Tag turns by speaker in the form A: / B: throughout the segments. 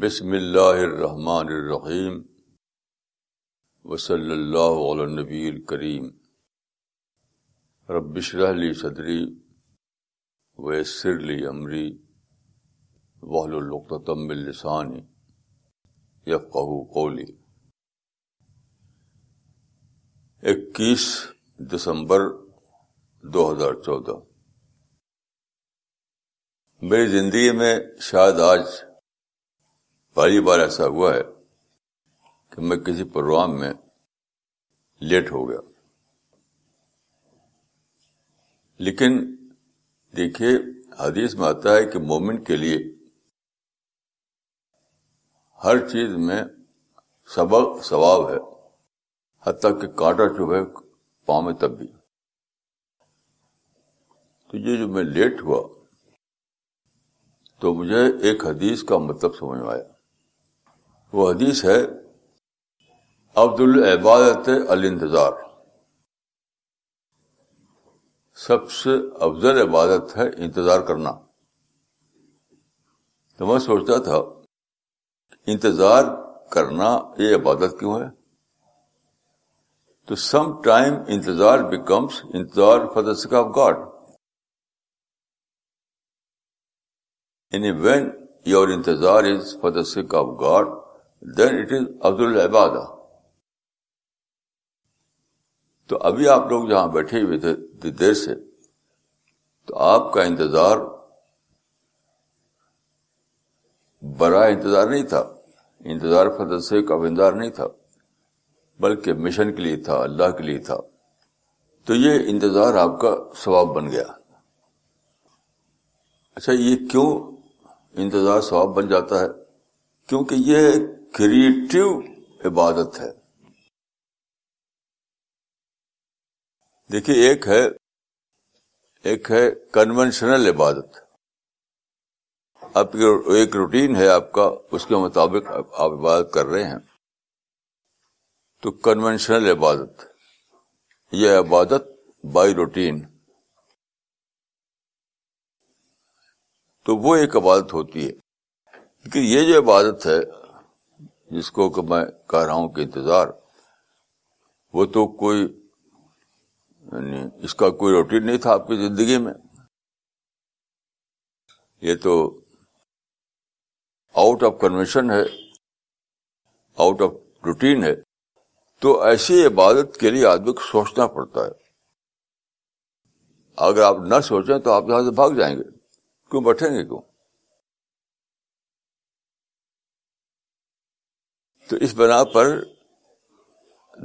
A: بسم اللہ الرحمن الرحیم وصلی اللہ علی نبی الکریم رب بشر علی صدری ویسر علی عمری وحل القطم السانی یا قہو کولی اکیس دسمبر دو ہزار چودہ میری زندگی میں شاید آج پہلی بار ایسا ہوا ہے کہ میں کسی پروگرام میں لیٹ ہو گیا لیکن دیکھیے حدیث میں آتا ہے کہ مومن کے لیے ہر چیز میں سبق ثواب ہے حتیٰ کہ کانٹا چبھے پاؤں میں تب بھی تو یہ جو میں لیٹ ہوا تو مجھے ایک حدیث کا مطلب سمجھ میں آیا وہ حدیث ہے عبد العبادت الانتظار سب سے افضل عبادت ہے انتظار کرنا تو میں سوچتا تھا انتظار کرنا یہ عبادت کیوں ہے تو سم ٹائم انتظار بیکمس انتظار for the sake of God یعنی وین یور انتظار is for the sake of God then it is عبد العبادہ تو ابھی آپ لوگ جہاں بیٹھے ہوئے تھے دیر سے تو آپ کا انتظار بڑا انتظار نہیں تھا انتظار فتح سے کا انتظار نہیں تھا بلکہ مشن کے لیے تھا اللہ کے لیے تھا تو یہ انتظار آپ کا ثواب بن گیا اچھا یہ کیوں انتظار ثواب بن جاتا ہے کیونکہ یہ ایک کریٹو عبادت ہے دیکھیے ایک ہے ایک ہے کنونشنل عبادت آپ کی ایک روٹین ہے آپ کا اس کے مطابق آپ عبادت کر رہے ہیں تو کنونشنل عبادت یہ عبادت بائی روٹین تو وہ ایک عبادت ہوتی ہے یہ جو عبادت ہے جس کو کہ میں کہہ رہا ہوں کہ انتظار وہ تو کوئی یعنی اس کا کوئی روٹین نہیں تھا آپ کی زندگی میں یہ تو آؤٹ آف کنوینشن ہے آؤٹ آف روٹین ہے تو ایسی عبادت کے لیے آدمی کو سوچنا پڑتا ہے اگر آپ نہ سوچیں تو آپ یہاں سے بھاگ جائیں گے کیوں بیٹھیں گے کیوں تو اس بنا پر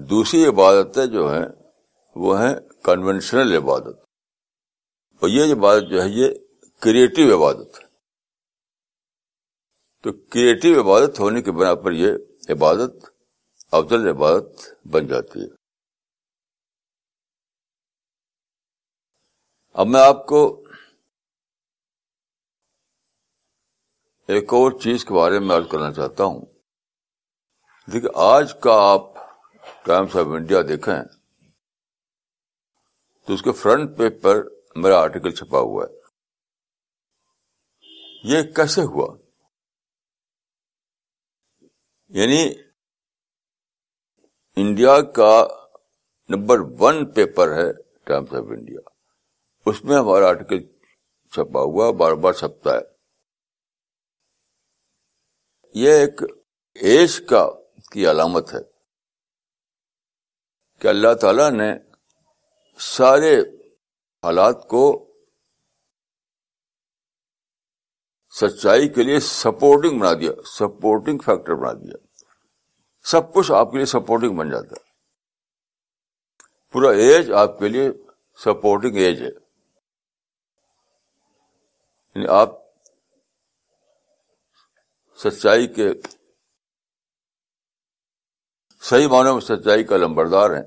A: دوسری عبادتیں جو ہیں وہ ہیں کنونشنل عبادت اور یہ عبادت جو ہے یہ کریٹو عبادت ہے تو کریٹو عبادت ہونے کے بنا پر یہ عبادت افضل عبادت بن جاتی ہے اب میں آپ کو ایک اور چیز کے بارے میں عرض کرنا چاہتا ہوں آج کا آپ ٹائمس آف انڈیا دیکھیں تو اس کے فرنٹ پیج پر میرا آرٹیکل چھپا ہوا ہے یہ کیسے ہوا یعنی انڈیا کا نمبر ون پیپر ہے ٹائمس آف انڈیا اس میں ہمارا آرٹیکل چھپا ہوا بار بار چھپتا ہے یہ ایک ایش کا کی علامت ہے کہ اللہ تعالی نے سارے حالات کو سچائی کے لیے سپورٹنگ بنا دیا سپورٹنگ فیکٹر بنا دیا سب کچھ آپ کے لیے سپورٹنگ بن جاتا ہے پورا ایج آپ کے لیے سپورٹنگ ایج ہے یعنی آپ سچائی کے صحیح معنی میں سچائی کا لمبردار ہیں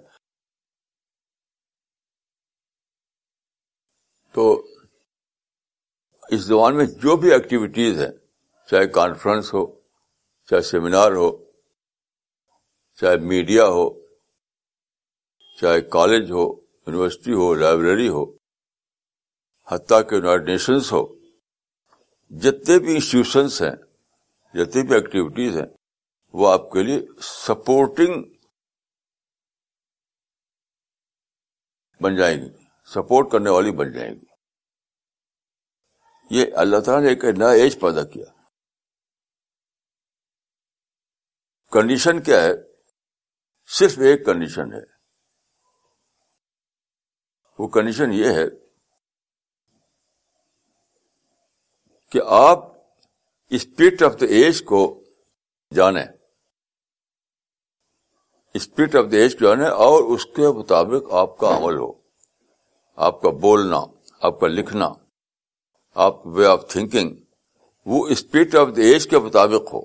A: تو اس زبان میں جو بھی ایکٹیویٹیز ہیں چاہے کانفرنس ہو چاہے سیمینار ہو چاہے میڈیا ہو چاہے کالج ہو یونیورسٹی ہو لائبریری ہو حتیٰ کہ کے نیشنس ہو جتنے بھی انسٹیٹیوشنس ہیں جتنی بھی ایکٹیویٹیز ہیں وہ آپ کے لیے سپورٹنگ بن جائیں گی سپورٹ کرنے والی بن جائیں گی یہ اللہ تعالیٰ نے ایک نیا ایج پیدا کیا کنڈیشن کیا ہے صرف ایک کنڈیشن ہے وہ کنڈیشن یہ ہے کہ آپ اسپرٹ آف دا ایج کو جانیں اسپرٹ آف دا ایج کیا ہے اور اس کے مطابق آپ کا عمل ہو آپ کا بولنا آپ کا لکھنا آپ وے آف تھنکنگ وہ اسپرٹ آف دا ایج کے مطابق ہو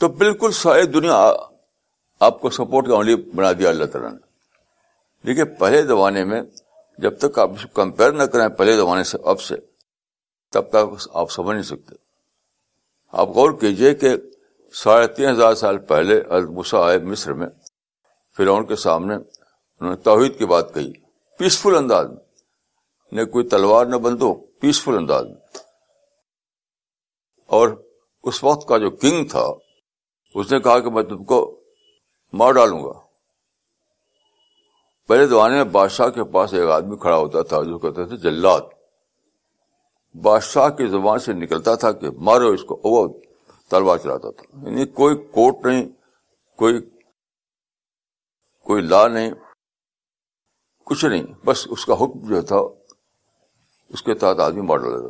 A: تو بالکل ساری دنیا آپ کو سپورٹ کا عملی بنا دیا اللہ تعالیٰ نے دیکھیے پہلے زمانے میں جب تک آپ اس کو کمپیئر نہ کریں پہلے زمانے سے اب سے تب تک آپ سمجھ نہیں سکتے آپ غور کیجئے کہ ساڑھے تین ہزار سال پہلے المسا آئے مصر میں پھر ان کے سامنے انہوں نے توحید کی بات کہی پیسفل انداز میں نہ کوئی تلوار نہ بندو پیسفل انداز میں اور اس وقت کا جو کنگ تھا اس نے کہا کہ میں تم کو مار ڈالوں گا پہلے زمانے میں بادشاہ کے پاس ایک آدمی کھڑا ہوتا تھا جو کہتے تھے جلات بادشاہ کی زبان سے نکلتا تھا کہ مارو اس کو وہ تلوار چلاتا تھا یعنی کوئی کوٹ نہیں کوئی کوئی لا نہیں کچھ نہیں بس اس کا حکم جو تھا اس کے تحت آدمی مار لگا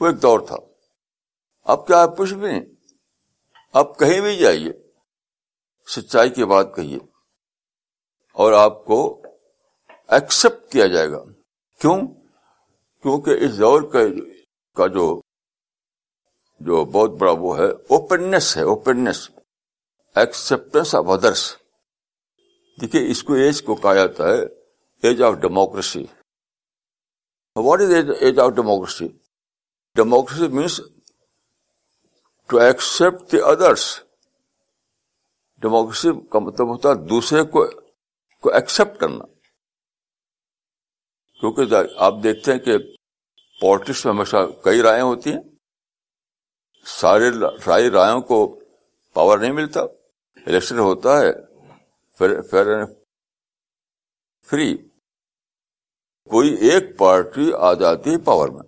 A: وہ ایک دور تھا اب کیا کچھ بھی نہیں آپ کہیں بھی جائیے سچائی کی بات کہیے اور آپ کو ایکسپٹ کیا جائے گا کیوں کیونکہ اس دور کا جو جو بہت بڑا وہ ہے اوپننیس ہے اوپننیس ایکسپٹینس آف ادرس دیکھیے اس کو ایج کو کہا جاتا ہے age of democracy what is age age of democracy democracy means to accept the others democracy کا مطلب ہوتا ہے دوسرے کو ایکسپٹ کرنا کیونکہ آپ دیکھتے ہیں کہ پالٹکس میں ہمیشہ کئی رائے ہوتی ہیں سارے ساری رائےوں کو پاور نہیں ملتا الیکشن ہوتا ہے فیئر اینڈ فری کوئی ایک پارٹی آ جاتی ہے پاور میں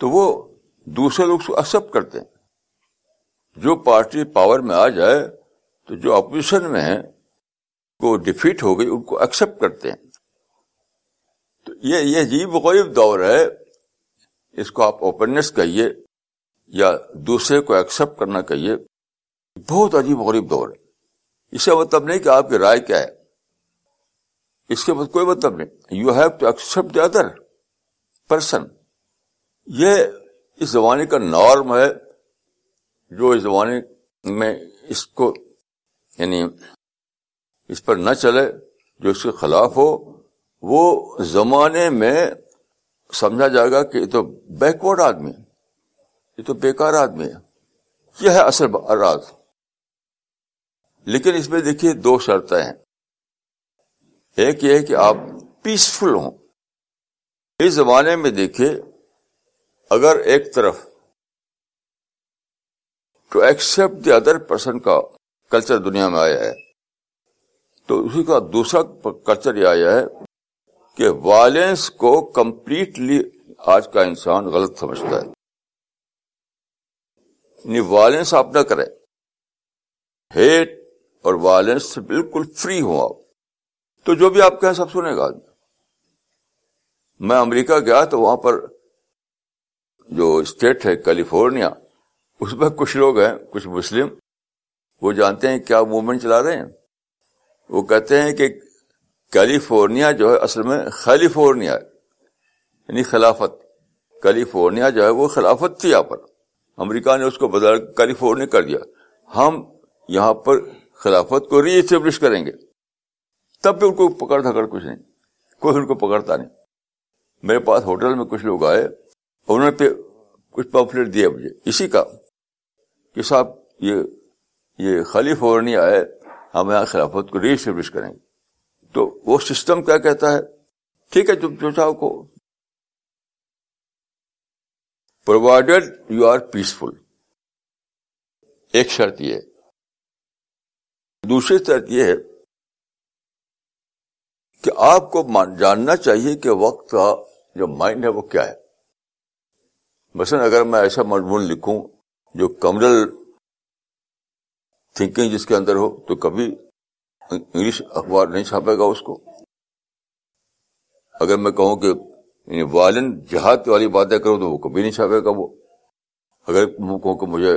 A: تو وہ دوسرے لوگ ایکسپٹ کرتے ہیں جو پارٹی پاور میں آ جائے تو جو اپوزیشن میں کو ڈیفیٹ ہو گئی ان کو ایکسپٹ کرتے ہیں تو یہ عجیب غریب دور ہے اس کو آپ اوپننیس کہیے یا دوسرے کو ایکسپٹ کرنا کہیے بہت عجیب غریب دور ہے اس کا مطلب نہیں کہ آپ کی رائے کیا ہے اس کے بعد مطلب کوئی مطلب نہیں you have to accept the other person یہ اس زمانے کا نارم ہے جو اس زمانے میں اس کو یعنی اس پر نہ چلے جو اس کے خلاف ہو وہ زمانے میں سمجھا جائے گا کہ یہ تو بیکورڈ آدمی ہے یہ تو بیکار آدمی ہے یہ ہے اصل راز لیکن اس میں دیکھیے دو شرطیں ہیں ایک یہ کہ آپ پیسفل ہوں اس زمانے میں دیکھیے اگر ایک طرف to accept the other person کا کلچر دنیا میں آیا ہے تو اسی کا دوسرا کلچر یہ آیا ہے کہ وائلنس کو کمپلیٹلی آج کا انسان غلط سمجھتا ہے یعنی وائلنس آپ نہ کریں ہیٹ اور وائلنس سے بالکل فری ہوں آپ تو جو بھی آپ کہیں سب سنے گا آدمی میں امریکہ گیا تو وہاں پر جو اسٹیٹ ہے کیلیفورنیا اس میں کچھ لوگ ہیں کچھ مسلم وہ جانتے ہیں کیا موومنٹ چلا رہے ہیں وہ کہتے ہیں کہ کیلیفورنیا جو ہے اصل میں کیلیفورنیا یعنی خلافت کیلیفورنیا جو ہے وہ خلافت تھی یہاں پر امریکہ نے اس کو بدل کیلیفورنیا کر دیا ہم یہاں پر خلافت کو ری اسٹیبلش کریں گے تب بھی ان کو پکڑ کچھ نہیں کوئی ان کو پکڑتا نہیں میرے پاس ہوٹل میں کچھ لوگ آئے نے پہ کچھ پاپلیٹ دیا مجھے اسی کا کہ صاحب یہ یہ خلیف اور نہیں آئے ہم یہاں خلافت کو ری اسٹیبلش کریں گے تو وہ سسٹم کیا کہتا ہے ٹھیک ہے جو چاہو کو پرووائڈیڈ یو آر پیسفل ایک شرط یہ دوسری شرط یہ ہے کہ آپ کو جاننا چاہیے کہ وقت کا جو مائنڈ ہے وہ کیا ہے مثلا اگر میں ایسا مضمون لکھوں جو کمرل تھنکنگ جس کے اندر ہو تو کبھی انگلش اخبار نہیں چھاپے گا اس کو اگر میں کہوں کہ یعنی وائلن جہاد والی باتیں کروں تو وہ کبھی نہیں چھاپے گا وہ اگر کہ مجھے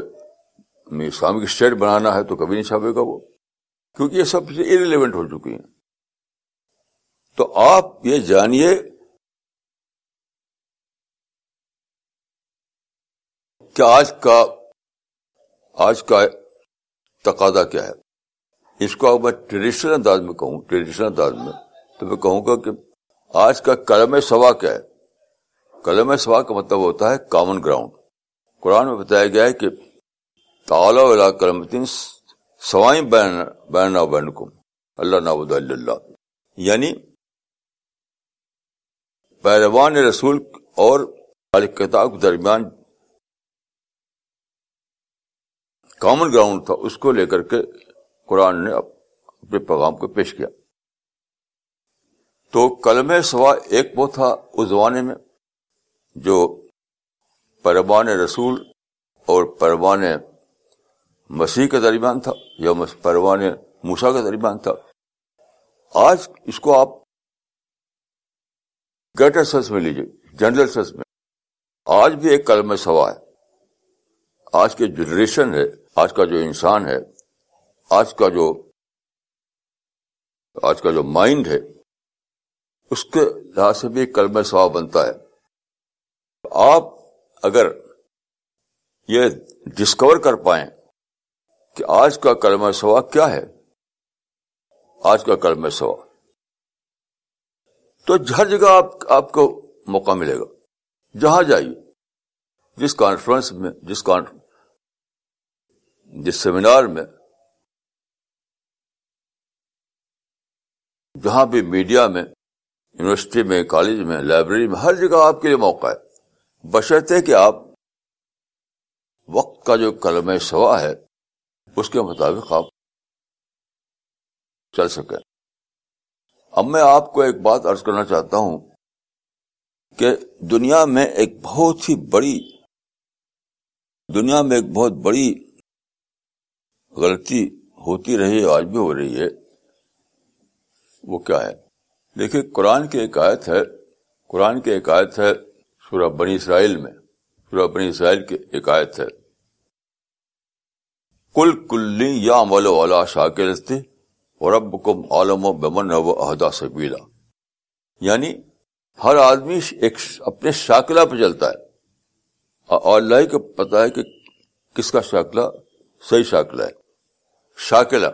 A: اسلامک اسٹیٹ بنانا ہے تو کبھی نہیں چھاپے گا وہ کیونکہ یہ سب چیزیں اریلیونٹ ہو چکی ہیں تو آپ یہ جانیے کہ آج کا آج کا تقاضا کیا ہے اس کو اب میں ٹریڈیشنل انداز میں کہوں ٹریڈیشنل انداز میں تو میں کہوں گا کہ آج کا کلم سوا کیا ہے کلم سوا کا مطلب ہوتا ہے کامن گراؤنڈ قرآن میں بتایا گیا ہے کہ سوائیں بین بین اللہ اللہ یعنی رسول اور کتاب کے درمیان کامن گراؤنڈ تھا اس کو لے کر کے قرآن نے اپنے پیغام کو پیش کیا تو کلمہ سوا ایک وہ تھا اس زمانے میں جو پروان رسول اور پروان مسیح کے درمیان تھا یا پروان موسا کے درمیان تھا آج اس کو آپ گریٹر سینس میں لیجیے جنرل سینس میں آج بھی ایک کلمہ سوا ہے آج کی جنریشن ہے آج کا جو انسان ہے آج کا جو آج کا جو مائنڈ ہے اس کے لحاظ سے بھی کلمہ ثواب بنتا ہے آپ اگر یہ ڈسکور کر پائیں کہ آج کا کلمہ سوا کیا ہے آج کا کلمہ سوا تو ہر جگہ آپ آپ کو موقع ملے گا جہاں جائیے جس کانفرنس میں جس کانفرنس جس سیمینار میں جہاں بھی میڈیا میں یونیورسٹی میں کالج میں لائبریری میں ہر جگہ آپ کے لیے موقع ہے ہے کہ آپ وقت کا جو کلم سوا ہے اس کے مطابق آپ چل سکیں اب میں آپ کو ایک بات ارض کرنا چاہتا ہوں کہ دنیا میں ایک بہت ہی بڑی دنیا میں ایک بہت بڑی غلطی ہوتی رہی ہے آج بھی ہو رہی ہے وہ کیا ہے دیکھیے قرآن کی ایک آیت ہے قرآن کی ایک آیت ہے سورہ بنی اسرائیل میں سورہ بنی اسرائیل کی ایک آیت ہے کل کل یا مل والا شاکر اور رب کم عالم و بمن و عہدا سبیلا یعنی ہر آدمی ایک اپنے شاکلہ پہ چلتا ہے اور اللہ کو پتا ہے کہ کس کا شاکلہ صحیح شاکلہ ہے شاکلہ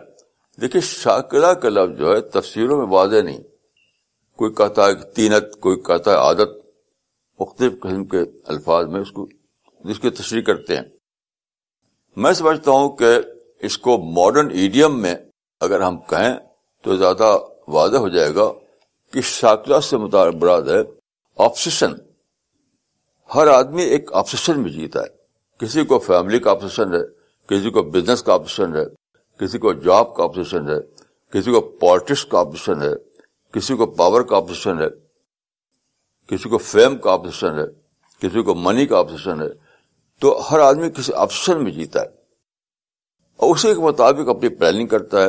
A: دیکھیے شاکلہ کا لفظ جو ہے تفسیروں میں واضح نہیں کوئی کہتا ہے کہ تینت کوئی کہتا ہے عادت مختلف قسم کے الفاظ میں اس کو جس کی تشریح کرتے ہیں میں سمجھتا ہوں کہ اس کو ماڈرن ایڈیم میں اگر ہم کہیں تو زیادہ واضح ہو جائے گا کہ شاکلت سے ہے آپسیشن ہر آدمی ایک آپسیشن میں جیتا ہے کسی کو فیملی کا آپسیشن ہے کسی کو بزنس کا آپسیشن ہے کسی کو جاب کا آپسیشن ہے کسی کو پالٹکس کا آپسیشن ہے کسی کو پاور کا آپزیشن ہے کسی کو فیم کا آپزیشن ہے کسی کو منی کا آپزیشن ہے تو ہر آدمی کسی آپشن میں جیتا ہے اور اسی کے مطابق اپنی پلاننگ کرتا ہے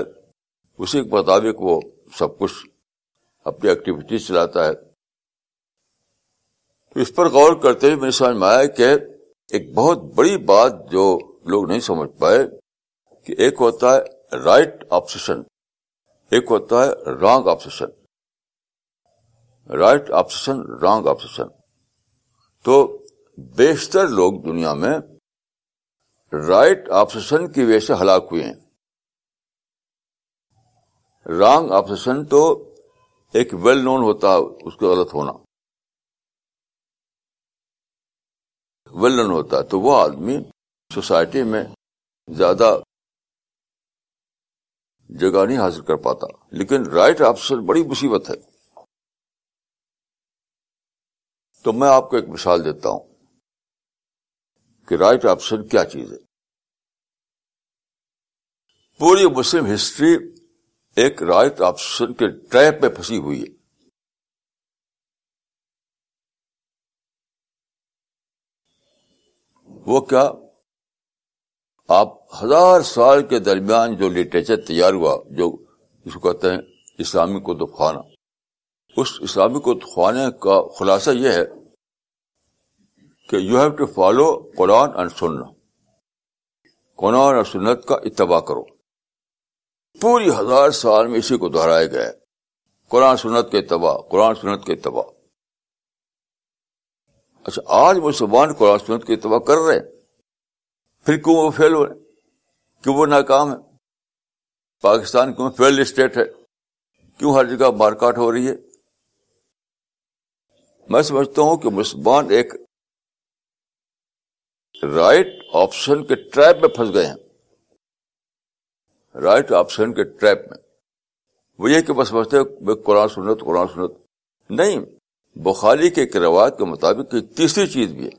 A: اسی کے مطابق وہ سب کچھ اپنی ایکٹیویٹیز چلاتا ہے اس پر غور کرتے ہوئے مجھے سمجھ میں آیا کہ ایک بہت بڑی بات جو لوگ نہیں سمجھ پائے کہ ایک ہوتا ہے رائٹ آپسیشن ایک ہوتا ہے wrong option right option wrong option تو بیشتر لوگ دنیا میں رائٹ آپسن کی وجہ سے ہلاک ہوئے ہیں رانگ آپسن تو ایک ویل نون ہوتا ہے اس کو غلط ہونا ویل نون ہوتا ہے تو وہ آدمی سوسائٹی میں زیادہ جگہ نہیں حاصل کر پاتا لیکن رائٹ آپسن بڑی مصیبت ہے تو میں آپ کو ایک مثال دیتا ہوں کہ رائٹ آپشن کیا چیز ہے پوری مسلم ہسٹری ایک رائٹ آپشن کے ٹریپ میں پھنسی ہوئی ہے وہ کیا آپ ہزار سال کے درمیان جو لٹریچر تیار ہوا جو اس کو کہتے ہیں اسلامی کو خانہ اس اسلامی کو دکھوانے کا خلاصہ یہ ہے کہ you have to follow Quran and Sunnah Quran اور سنت کا اتباع کرو پوری ہزار سال میں اسی کو دہرایا گیا ہے قرآن سنت کے اتباع قرآن سنت کے اتباع اچھا آج مسلمان قرآن سنت کے اتباع کر رہے ہیں پھر کیوں وہ فیل ہو رہے کیوں وہ ناکام ہے پاکستان کیوں فیل اسٹیٹ ہے کیوں ہر جگہ مارکاٹ ہو رہی ہے میں سمجھتا ہوں کہ مسلمان ایک رائٹ آپشن کے ٹریپ میں پھنس گئے ہیں رائٹ آپشن کے ٹریپ میں وہ یہ کہ قرآن قرآن سنت سنت نہیں بخاری کے ایک روایت کے مطابق ایک تیسری چیز بھی ہے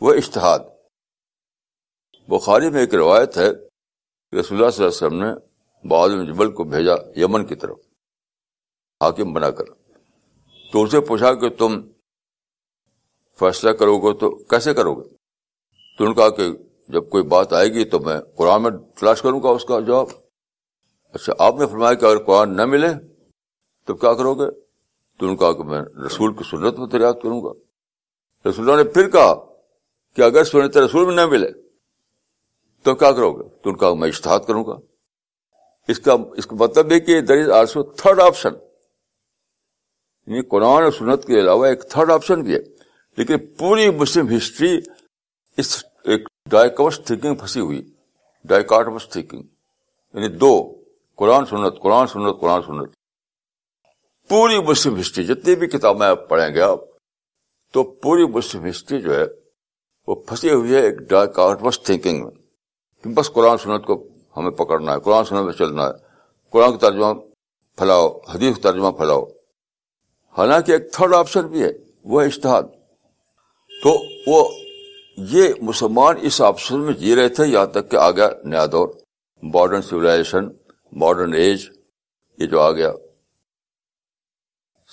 A: وہ اشتہاد بخاری میں ایک روایت ہے رسول اللہ صلی اللہ علیہ وسلم نے بعض جبل کو بھیجا یمن کی طرف حاکم بنا کر تو اسے پوچھا کہ تم فیصلہ کرو گے تو کیسے کرو گے تو نے کہا کہ جب کوئی بات آئے گی تو میں قرآن میں تلاش کروں گا اس کا جواب اچھا آپ نے فرمایا کہ اگر قرآن نہ ملے تو کیا کرو گے تو نے کہا کہ میں رسول کی سنت میں دریافت کروں گا رسول اللہ نے پھر کہا کہ اگر سنت رسول میں نہ ملے تو کیا کرو گے تو ان کا میں اشتہاد کروں گا اس کا اس کا مطلب یہ کہ there is also third option Quran اور سنت کے علاوہ ایک تھرڈ آپشن بھی ہے لیکن پوری مسلم ہسٹری اس ایک ڈائکوس تھنکنگ پھنسی ہوئی ڈائکاٹوس تھنکنگ یعنی دو قرآن سنت قرآن سنت قرآن سنت پوری مسلم ہسٹری جتنی بھی کتابیں آپ پڑھیں گے آپ تو پوری مسلم ہسٹری جو ہے وہ پھنسی ہوئی ہے ایک ڈائکاٹمس تھنکنگ میں بس قرآن سنت کو ہمیں پکڑنا ہے قرآن سنت میں چلنا ہے قرآن کا ترجمہ پھیلاؤ حدیث کا ترجمہ پھیلاؤ حالانکہ ایک تھرڈ آپشن بھی ہے وہ ہے اشتہاد تو وہ یہ مسلمان اس آپسر میں جی رہے تھے یہاں تک کہ آ گیا نیا دور ماڈرن سولاشن ماڈرن ایج یہ جو آ گیا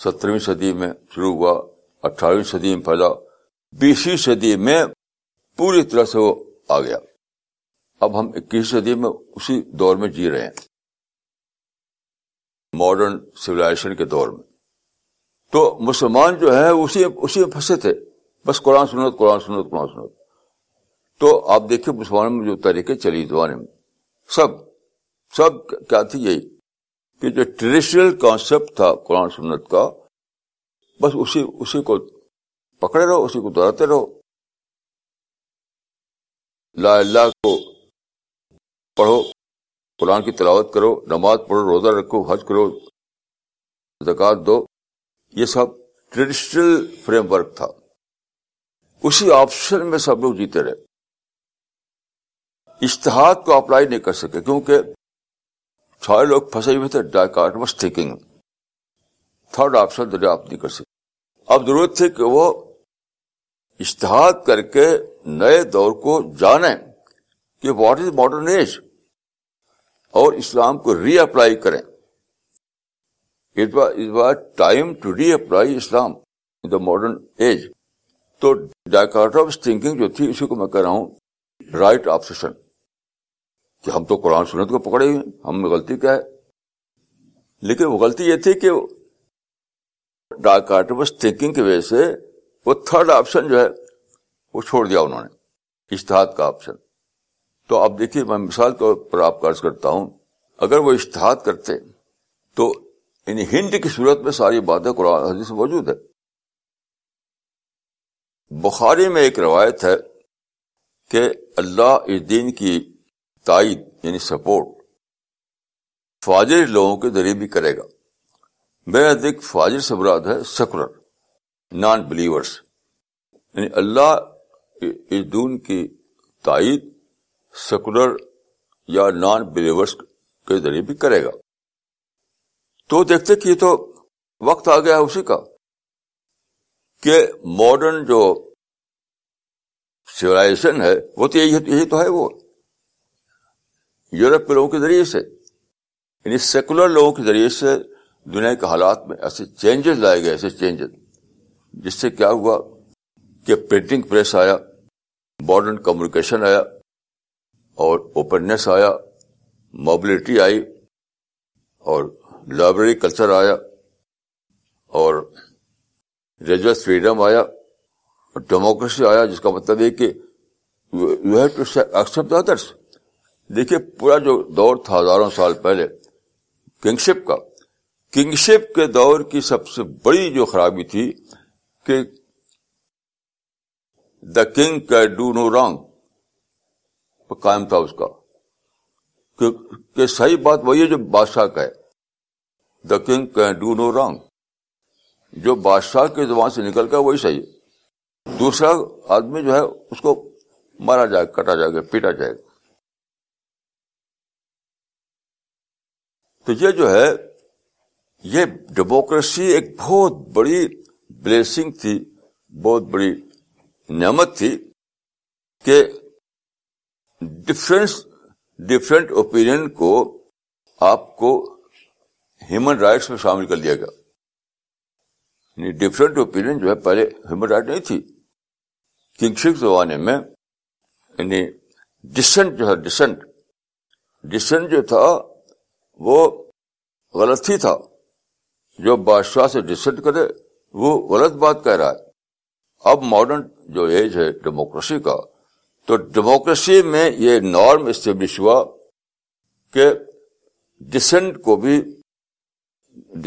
A: سترویں صدی میں شروع ہوا اٹھارہویں صدی میں پھیلا بیسویں صدی میں پوری طرح سے وہ آ گیا اب ہم اکیس صدی میں اسی دور میں جی رہے ہیں ماڈرن سولاشن کے دور میں تو مسلمان جو ہے اسی اسی میں پھنسے تھے بس قرآن سنت قرآن سنت قرآن سنت تو آپ دیکھیے مسلمانوں میں جو طریقے چلی زمانے میں سب سب کیا تھی یہی کہ جو ٹریڈیشنل کانسیپٹ تھا قرآن سنت کا بس اسی اسی کو پکڑے رہو اسی کو دوہراتے رہو لا اللہ کو پڑھو قرآن کی تلاوت کرو نماز پڑھو روزہ رکھو حج کرو زکوٰۃ دو یہ سب ٹریڈیشنل فریم ورک تھا اسی آپشن میں سب لوگ جیتے رہے اشتہاد کو اپلائی نہیں کر سکے کیونکہ سارے لوگ پھنسے ہوئے تھے ڈائکارٹ آٹ ماس تھرڈ آپشن دریافت نہیں کر سکے اب ضرورت تھی کہ وہ اشتہاد کر کے نئے دور کو جانے کہ واٹ از ماڈرن ایج اور اسلام کو ری اپلائی کریں time to reapply Islam in the modern age تو ڈائکارٹ آف تھنکنگ جو تھی اسی کو میں کہہ رہا ہوں رائٹ آپشن کہ ہم تو قرآن سنت کو پکڑے ہوئے ہم غلطی کیا ہے لیکن وہ غلطی یہ تھی کہ ڈائکارٹ کی وجہ سے وہ تھرڈ آپشن جو ہے وہ چھوڑ دیا انہوں نے اشتہاد کا آپشن تو آپ دیکھیے میں مثال طور پر آپ قرض کرتا ہوں اگر وہ اشتہاد کرتے تو ہند کی صورت میں ساری باتیں قرآن حدیث موجود ہے بخاری میں ایک روایت ہے کہ اللہ اس دین کی تائید یعنی سپورٹ فاجر لوگوں کے ذریعے بھی کرے گا دیکھ فاجر سے سبراد ہے سیکولر نان بلیورس یعنی اللہ اس دین کی تائید سیکولر یا نان بلیورس کے ذریعے بھی کرے گا تو دیکھتے کہ یہ تو وقت آ گیا اسی کا کہ ماڈرن جو سولاشن ہے وہ تو یہی یہی تو ہے وہ یورپ کے لوگوں کے ذریعے سے یعنی سیکولر لوگوں کے ذریعے سے دنیا کے حالات میں ایسے چینجز لائے گئے ایسے چینجز جس سے کیا ہوا کہ پرنٹنگ پریس آیا ماڈرن کمیونیکیشن آیا اور اوپننیس آیا موبلٹی آئی اور لائبریری کلچر آیا اور ریلیجس فریڈم آیا ڈیموکریسی آیا جس کا مطلب یہ کہ you have to accept others دیکھیے پورا جو دور تھا ہزاروں سال پہلے کنگشپ کا کنگشپ کے دور کی سب سے بڑی جو خرابی تھی کہ the king can do no wrong قائم تھا اس کا کہ صحیح بات وہی ہے جو بادشاہ کا ہے the king can do no wrong جو بادشاہ کے زبان سے نکل کر وہی صحیح ہے دوسرا آدمی جو ہے اس کو مارا جائے کٹا جائے گا پیٹا جائے گا تو یہ جو ہے یہ ڈیموکریسی ایک بہت بڑی بلیسنگ تھی بہت بڑی نعمت تھی کہ ڈفرینس ڈفرینٹ اوپین کو آپ کو ہیومن رائٹس میں شامل کر لیا گیا یعنی ڈفرینٹ اوپین جو ہے پہلے ہیومن رائٹ نہیں تھی زمانے میں یعنی ڈسنٹ جو ہے ڈسنٹ ڈسنٹ جو تھا وہ غلط ہی تھا جو بادشاہ سے ڈسنٹ کرے وہ غلط بات کہہ رہا ہے اب ماڈرن جو ایج ہے ڈیموکریسی کا تو ڈیموکریسی میں یہ نارم اسٹیبلش ہوا کہ ڈسنٹ کو بھی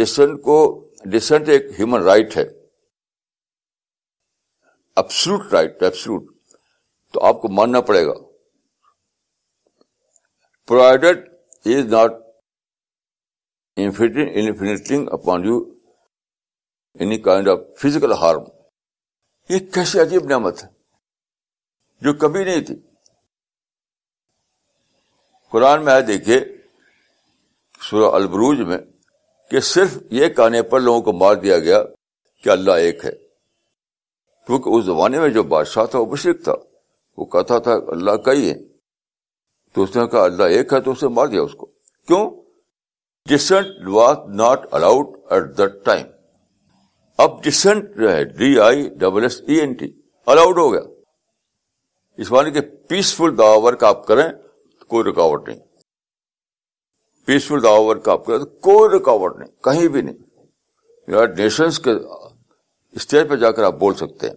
A: ڈسنٹ کو ڈسنٹ ایک ہیومن رائٹ ہے ابسلوٹ رائٹ ایبسلوٹ تو آپ کو ماننا پڑے گا provided is not infringing upon you any kind of physical harm یہ کیسی عجیب نعمت ہے جو کبھی نہیں تھی قرآن میں آئے دیکھیے سورہ البروج میں کہ صرف یہ کہنے پر لوگوں کو مار دیا گیا کہ اللہ ایک ہے کیونکہ اس زمانے میں جو بادشاہ تھا وہ مشرق تھا وہ کہتا تھا اللہ کا ہی ہے تو اس نے کہا اللہ ایک ہے تو اس نے مار دیا اس کو کیوں dissent was not allowed at that time اب ڈسنٹ جو ہے D I double S E N T allowed ہو گیا اس معنی کہ پیسفل دعا ورک آپ کریں کوئی رکاوٹ نہیں پیسفل داور کا کوئی رکاوٹ نہیں کہیں بھی نہیں کے اسٹیج پہ جا کر آپ بول سکتے ہیں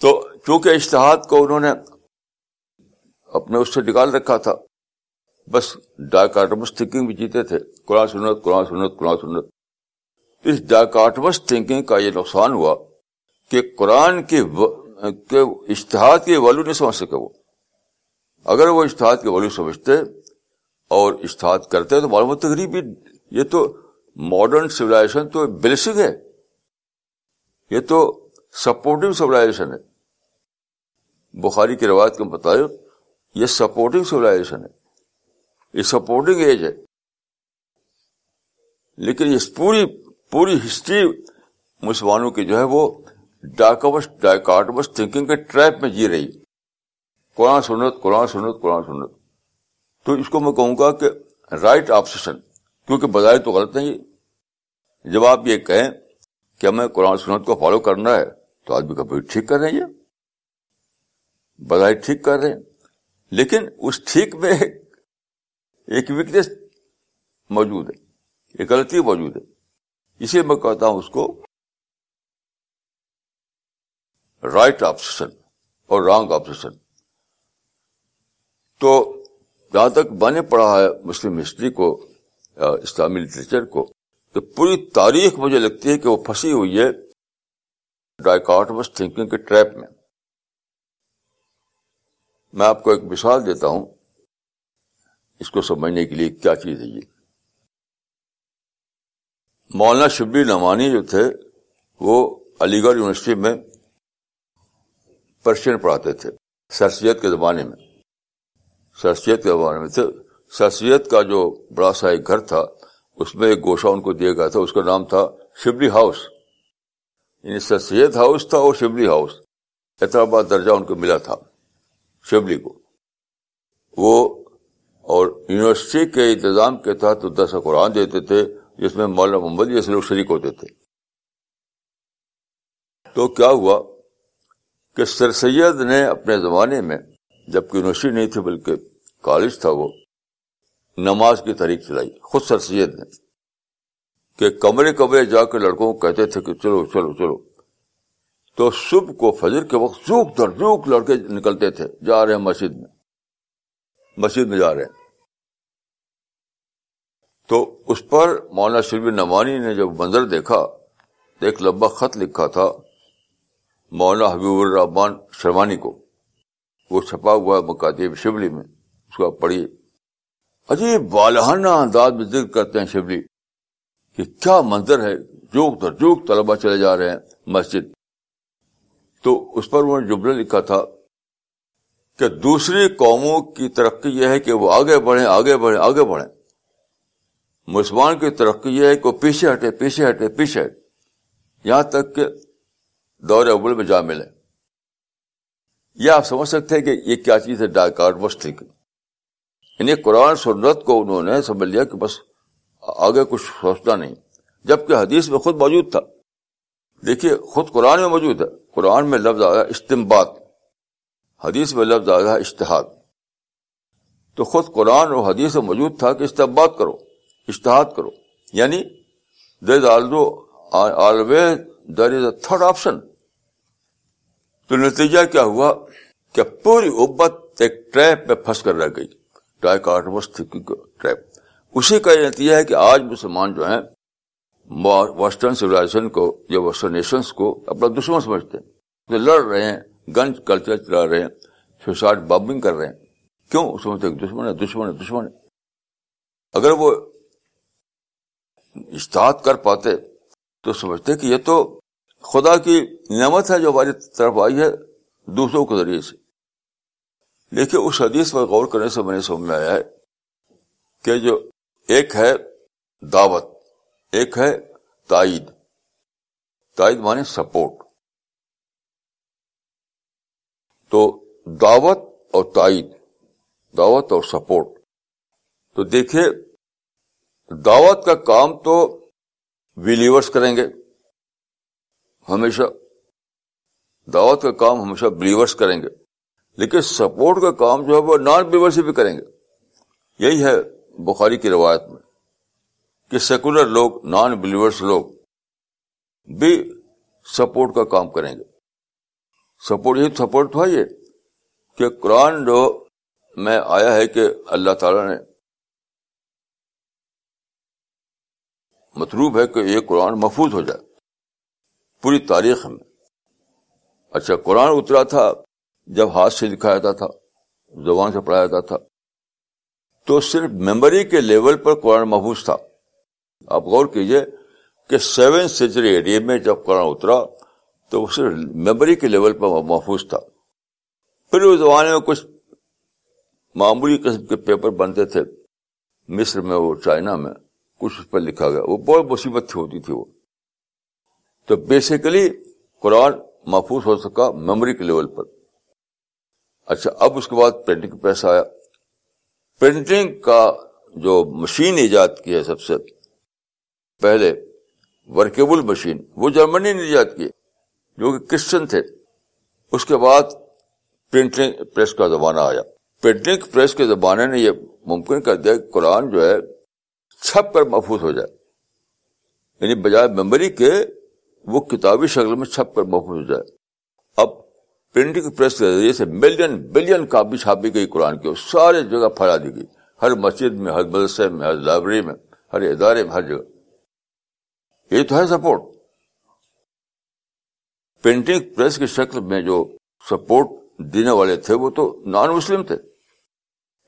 A: تو چونکہ اشتہاد کو انہوں نے اپنے اس سے نکال رکھا تھا بس ڈائکاٹمس تھنکنگ بھی جیتے تھے قرآن سنت قرآن سنت قرآن سنت اس ڈائکاٹمس تھنکنگ کا یہ نقصان ہوا کہ قرآن کے اشتہاد کی ویلو نہیں سمجھ سکے وہ اگر وہ اشتہاد کی ویلو سمجھتے اور اشتہاد کرتے ہیں تو معلومات تقریب یہ تو ماڈرن سولاشن تو بلیسنگ ہے یہ تو سپورٹو ہے بخاری کی روایت کے مطابق یہ سپورٹنگ سولاشن ہے یہ سپورٹنگ ایج ہے لیکن پوری پوری ہسٹری مسلمانوں کی جو ہے وہ ڈاکوس ڈائکاٹوس تھنکنگ کے ٹریپ میں جی رہی قرآن سنت قرآن سنت قرآن سنت تو اس کو میں کہوں گا کہ رائٹ آپسیشن کیونکہ بظاہر تو غلط نہیں جب آپ یہ کہیں کہ ہمیں قرآن سنت کو فالو کرنا ہے تو آدمی کا بھائی ٹھیک کر رہے ہیں یہ بظاہر ٹھیک کر رہے ہیں لیکن اس ٹھیک میں ایک ویکنیس موجود ہے ایک غلطی موجود ہے اسی میں کہتا ہوں اس کو رائٹ آپسن اور رانگ آپسن تو جہاں تک میں نے پڑھا ہے مسلم ہسٹری کو اسلامی لٹریچر کو تو پوری تاریخ مجھے لگتی ہے کہ وہ پھنسی ہوئی ہے تھنکنگ کے ٹریپ میں میں آپ کو ایک مثال دیتا ہوں اس کو سمجھنے کے لیے کیا چیز ہے یہ مولانا شبلی نمانی جو تھے وہ علی گڑھ یونیورسٹی میں پرشین پڑھاتے تھے سرسیت کے زمانے میں شخصیت کے بارے میں تھے شخصیت کا جو بڑا سا ایک گھر تھا اس میں ایک گوشہ ان کو دیا گیا تھا اس کا نام تھا شبلی ہاؤس یعنی سید ہاؤس تھا اور شبلی ہاؤس اتنا بڑا درجہ ان کو ملا تھا شبلی کو وہ اور یونیورسٹی کے انتظام کے تحت دس قرآن دیتے تھے جس میں مولانا محمد جیسے لوگ شریک ہوتے تھے تو کیا ہوا کہ سر سید نے اپنے زمانے میں جبکہ یونیورسٹی نہیں تھی بلکہ کالج تھا وہ نماز کی تاریخ چلائی خود سر سید نے کہ کمرے کمرے جا کے لڑکوں کو کہتے تھے کہ چلو چلو چلو تو صبح کو فجر کے وقت زوک زوک لڑکے نکلتے تھے جا رہے ہیں مسجد میں مسجد میں جا رہے ہیں تو اس پر مولانا شریف نمانی نے جب منظر دیکھا ایک لمبا خط لکھا تھا مولانا حبیب الرحمان شرمانی کو وہ چھپا ہوا ہے مکاتیب شبلی میں اس کو آپ پڑھیے عجیب والہانہ انداز میں ذکر کرتے ہیں شبلی کہ کیا منظر ہے جوک در جوک طلبا چلے جا رہے ہیں مسجد تو اس پر انہوں نے جملہ لکھا تھا کہ دوسری قوموں کی ترقی یہ ہے کہ وہ آگے بڑھیں آگے بڑھیں آگے بڑھیں مسلمان کی ترقی یہ ہے کہ وہ پیچھے ہٹے پیچھے ہٹے پیچھے ہٹے یہاں تک کہ دور ابل میں جا ملے آپ سمجھ سکتے ہیں کہ یہ کیا چیز ہے بس وسٹ یعنی قرآن سنت کو انہوں نے سمجھ لیا کہ بس آگے کچھ سوچتا نہیں جبکہ حدیث میں خود موجود تھا دیکھیے خود قرآن میں موجود ہے قرآن میں لفظ آیا استمباد حدیث میں لفظ آیا اشتہاد تو خود قرآن اور حدیث میں موجود تھا کہ استمباد کرو اشتہاد کرو یعنی there is always there a third option تو نتیجہ کیا ہوا کہ پوری ابت ایک ٹریپ میں پھنس کر رہ گئی ٹریپ اسی کا یہ نتیجہ ہے کہ آج مسلمان جو ہیں ویسٹرن سولاشن کو یا ویسٹرن کو اپنا دشمن سمجھتے ہیں لڑ رہے ہیں گنج کلچر چلا رہے ہیں سوسائڈ بامبنگ کر رہے ہیں کیوں سمجھتے دشمن ہے دشمن ہے دشمن ہے اگر وہ استاد کر پاتے تو سمجھتے کہ یہ تو خدا کی نعمت ہے جو ہماری طرف آئی ہے دوسروں کے ذریعے سے لیکن اس حدیث پر غور کرنے سے میں نے سمجھ میں آیا ہے کہ جو ایک ہے دعوت ایک ہے تائید تائید مانے سپورٹ تو دعوت اور تائید دعوت اور سپورٹ تو دیکھیے دعوت کا کام تو ویلیورس کریں گے ہمیشہ دعوت کا کام ہمیشہ بلیورس کریں گے لیکن سپورٹ کا کام جو ہے وہ نان بلیورس سے بھی کریں گے یہی ہے بخاری کی روایت میں کہ سیکولر لوگ نان بلیورس لوگ بھی سپورٹ کا کام کریں گے سپورٹ یہ سپورٹ تھا یہ کہ قرآن جو میں آیا ہے کہ اللہ تعالی نے مطلوب ہے کہ یہ قرآن محفوظ ہو جائے پوری تاریخ میں اچھا قرآن اترا تھا جب ہاتھ سے لکھا جاتا تھا زبان سے پڑھا جاتا تھا تو صرف میموری کے لیول پر قرآن محفوظ تھا آپ غور کیجئے کہ سیون سینچری ایڈیب میں جب قرآن اترا تو وہ صرف میموری کے لیول پر محفوظ تھا پھر اس زمانے میں کچھ معمولی قسم کے پیپر بنتے تھے مصر میں وہ چائنا میں کچھ اس پر لکھا گیا وہ بہت مصیبت ہوتی تھی وہ تو بیسیکلی قرآن محفوظ ہو سکا میموری کے لیول پر اچھا اب اس کے بعد پرنٹنگ آیا پرنٹنگ کا جو مشین ایجاد کی ہے سب سے پہلے ورکیبل مشین وہ جرمنی نے ایجاد کی جو کہ کرسچن تھے اس کے بعد پرنٹنگ پریس کا زمانہ آیا پرنٹنگ پریس کے زمانے نے یہ ممکن کر دیا کہ قرآن جو ہے چھپ پر محفوظ ہو جائے یعنی بجائے میموری کے وہ کتابی شکل میں چھپ کر محفوظ ہو جائے اب پرنٹنگ پریس کے ذریعے سے ملین بلین کاپی چھاپی گئی قرآن کی سارے جگہ پھیلا دی گئی ہر مسجد میں ہر ہر مدرسے میں لائبریری میں ہر ادارے میں ہر جگہ یہ تو ہے سپورٹ پرنٹنگ کی شکل میں جو سپورٹ دینے والے تھے وہ تو نان مسلم تھے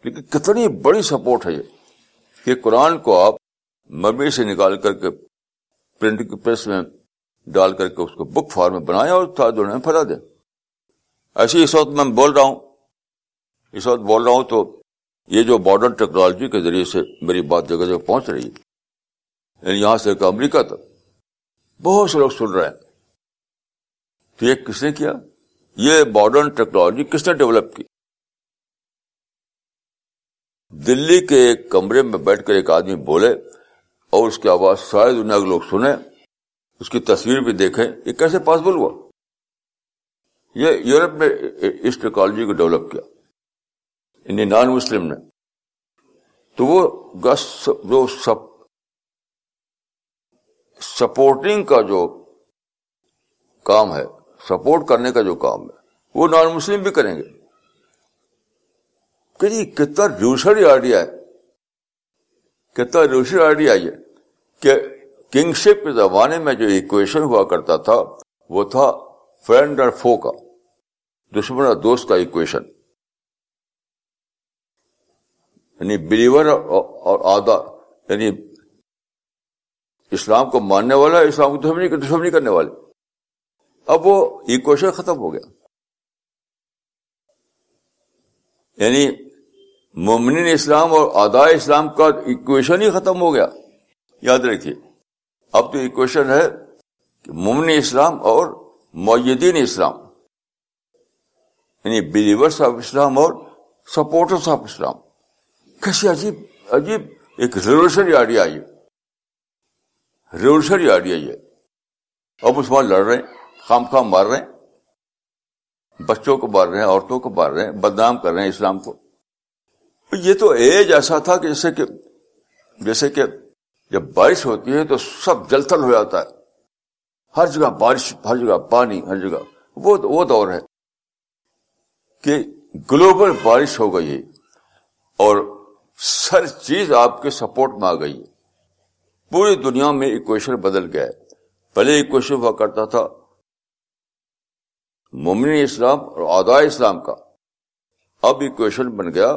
A: لیکن کتنی بڑی سپورٹ ہے یہ کہ قرآن کو آپ مربی سے نکال کر کے پرنٹنگ پریس میں ڈال کر کے اس کو بک فارم میں بنایا اور تھا میں پھیلا دیں ایسے اس وقت میں بول رہا ہوں اس وقت بول رہا ہوں تو یہ جو ماڈرن ٹیکنالوجی کے ذریعے سے میری بات جگہ جگہ پہنچ رہی ہے یعنی یہاں سے امریکہ تک بہت سے لوگ سن رہے ہیں تو یہ کس نے کیا یہ ماڈرن ٹیکنالوجی کس نے ڈیولپ کی دلی کے ایک کمرے میں بیٹھ کر ایک آدمی بولے اور اس کی آواز ساری دنیا کے لوگ سنے اس کی تصویر بھی دیکھیں یہ کیسے پاسبل ہوا یہ یورپ میں اس ٹیکالوجی کو ڈیولپ کیا نان یعنی مسلم نے تو وہ جو سب سپورٹنگ کا جو کام ہے سپورٹ کرنے کا جو کام ہے وہ نان مسلم بھی کریں گے کہ جی، کتنا روشنی آئیڈیا ہے کتنا ریوش آئیڈیا یہ کہ شپ کے زمانے میں جو ایکویشن ہوا کرتا تھا وہ تھا فرینڈ اور فو کا دشمن اور دوست کا ایکویشن یعنی بلیور اور آدھا یعنی اسلام کو ماننے والا اسلام کو دشمنی دشمنی کرنے والے اب وہ ایکویشن ختم ہو گیا یعنی مومن اسلام اور آدھا اسلام کا ایکویشن ہی ختم ہو گیا یاد رکھیے اب تو ہے کہ ممنی اسلام اور معیدین اسلام یعنی بلیورس آف اسلام اور سپورٹرس آف اسلام کیسی عجیب عجیب ایک ریولیوشنری آئیڈیا یہ ریولیوشنری آئیڈیا یہ اب اس بات لڑ رہے ہیں خام خام مار رہے ہیں بچوں کو مار رہے ہیں عورتوں کو مار رہے ہیں بدنام کر رہے ہیں اسلام کو یہ تو ایج ایسا تھا کہ جیسے کہ جیسے کہ جب بارش ہوتی ہے تو سب جلتل ہو جاتا ہے ہر جگہ بارش ہر جگہ پانی ہر جگہ وہ دور ہے کہ گلوبل بارش ہو گئی ہے اور سر چیز آپ کے سپورٹ میں آ گئی ہے پوری دنیا میں اکویشن بدل گیا ہے پہلے اکویشن ہوا کرتا تھا مومن اسلام اور آدھ اسلام کا اب اکویشن بن گیا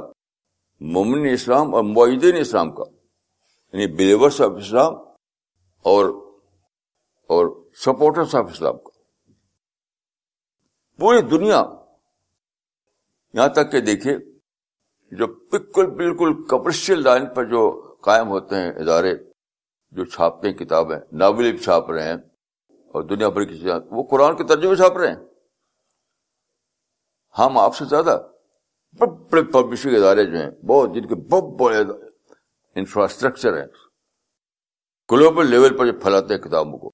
A: مومن اسلام اور معیدین اسلام کا یعنی بلیورس آف اسلام اور اور سپورٹرس آف اسلام کا پوری دنیا یہاں تک کہ دیکھیے جو بالکل بالکل کمرشیل لائن پر جو قائم ہوتے ہیں ادارے جو چھاپتے ہیں کتابیں ناول چھاپ رہے ہیں اور دنیا بھر کی چیزیں وہ قرآن کے ترجمے چھاپ رہے ہیں ہم آپ سے زیادہ بڑے بڑے پبلشنگ ادارے جو ہیں بہت جن کے بہت بڑے انفراسٹرکچر ہے گلوبل لیول پر جب پھیلاتے ہیں کتابوں کو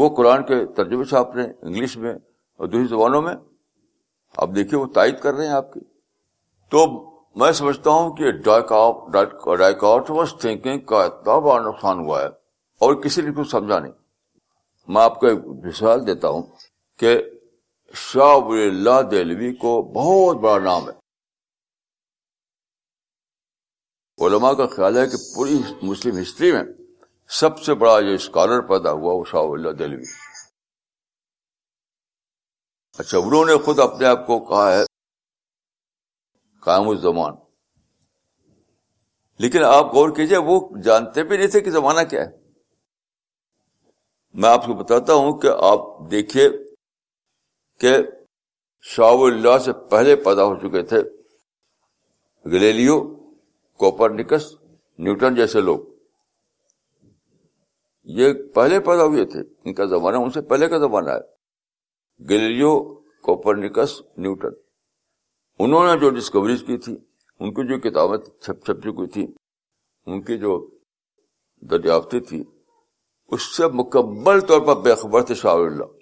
A: وہ قرآن کے ترجمے سے آپ نے انگلش میں اور دوسری زبانوں میں آپ دیکھیے وہ تائید کر رہے ہیں آپ کی تو میں سمجھتا ہوں کہ تھنکنگ کا اتنا بڑا نقصان ہوا ہے اور کسی نے کچھ سمجھا نہیں میں آپ کو ایک مثال دیتا ہوں کہ شاہ اللہ دہلوی کو بہت بڑا نام ہے علماء کا خیال ہے کہ پوری مسلم ہسٹری میں سب سے بڑا جو اسکالر پیدا ہوا وہ شاہ اللہ دلوی اچھا انہوں نے خود اپنے آپ کو کہا ہے قائم الزمان لیکن آپ غور کیجئے وہ جانتے بھی نہیں تھے کہ زمانہ کیا ہے میں آپ کو بتاتا ہوں کہ آپ دیکھیے کہ شاہ اللہ سے پہلے پیدا ہو چکے تھے گلیلیو کوپرنکس نکس نیوٹن جیسے لوگ یہ پہلے پیدا ہوئے تھے ان کا زمانہ ان سے پہلے کا زمانہ ہے گلیلیو کوپر نکس نیوٹن انہوں نے جو ڈسکوریز کی تھی ان کی جو کتابیں چھپ چھپ چکی تھی ان کی جو دریافتیں تھی اس سے مکمل طور پر بے خبر تھے شاہ اللہ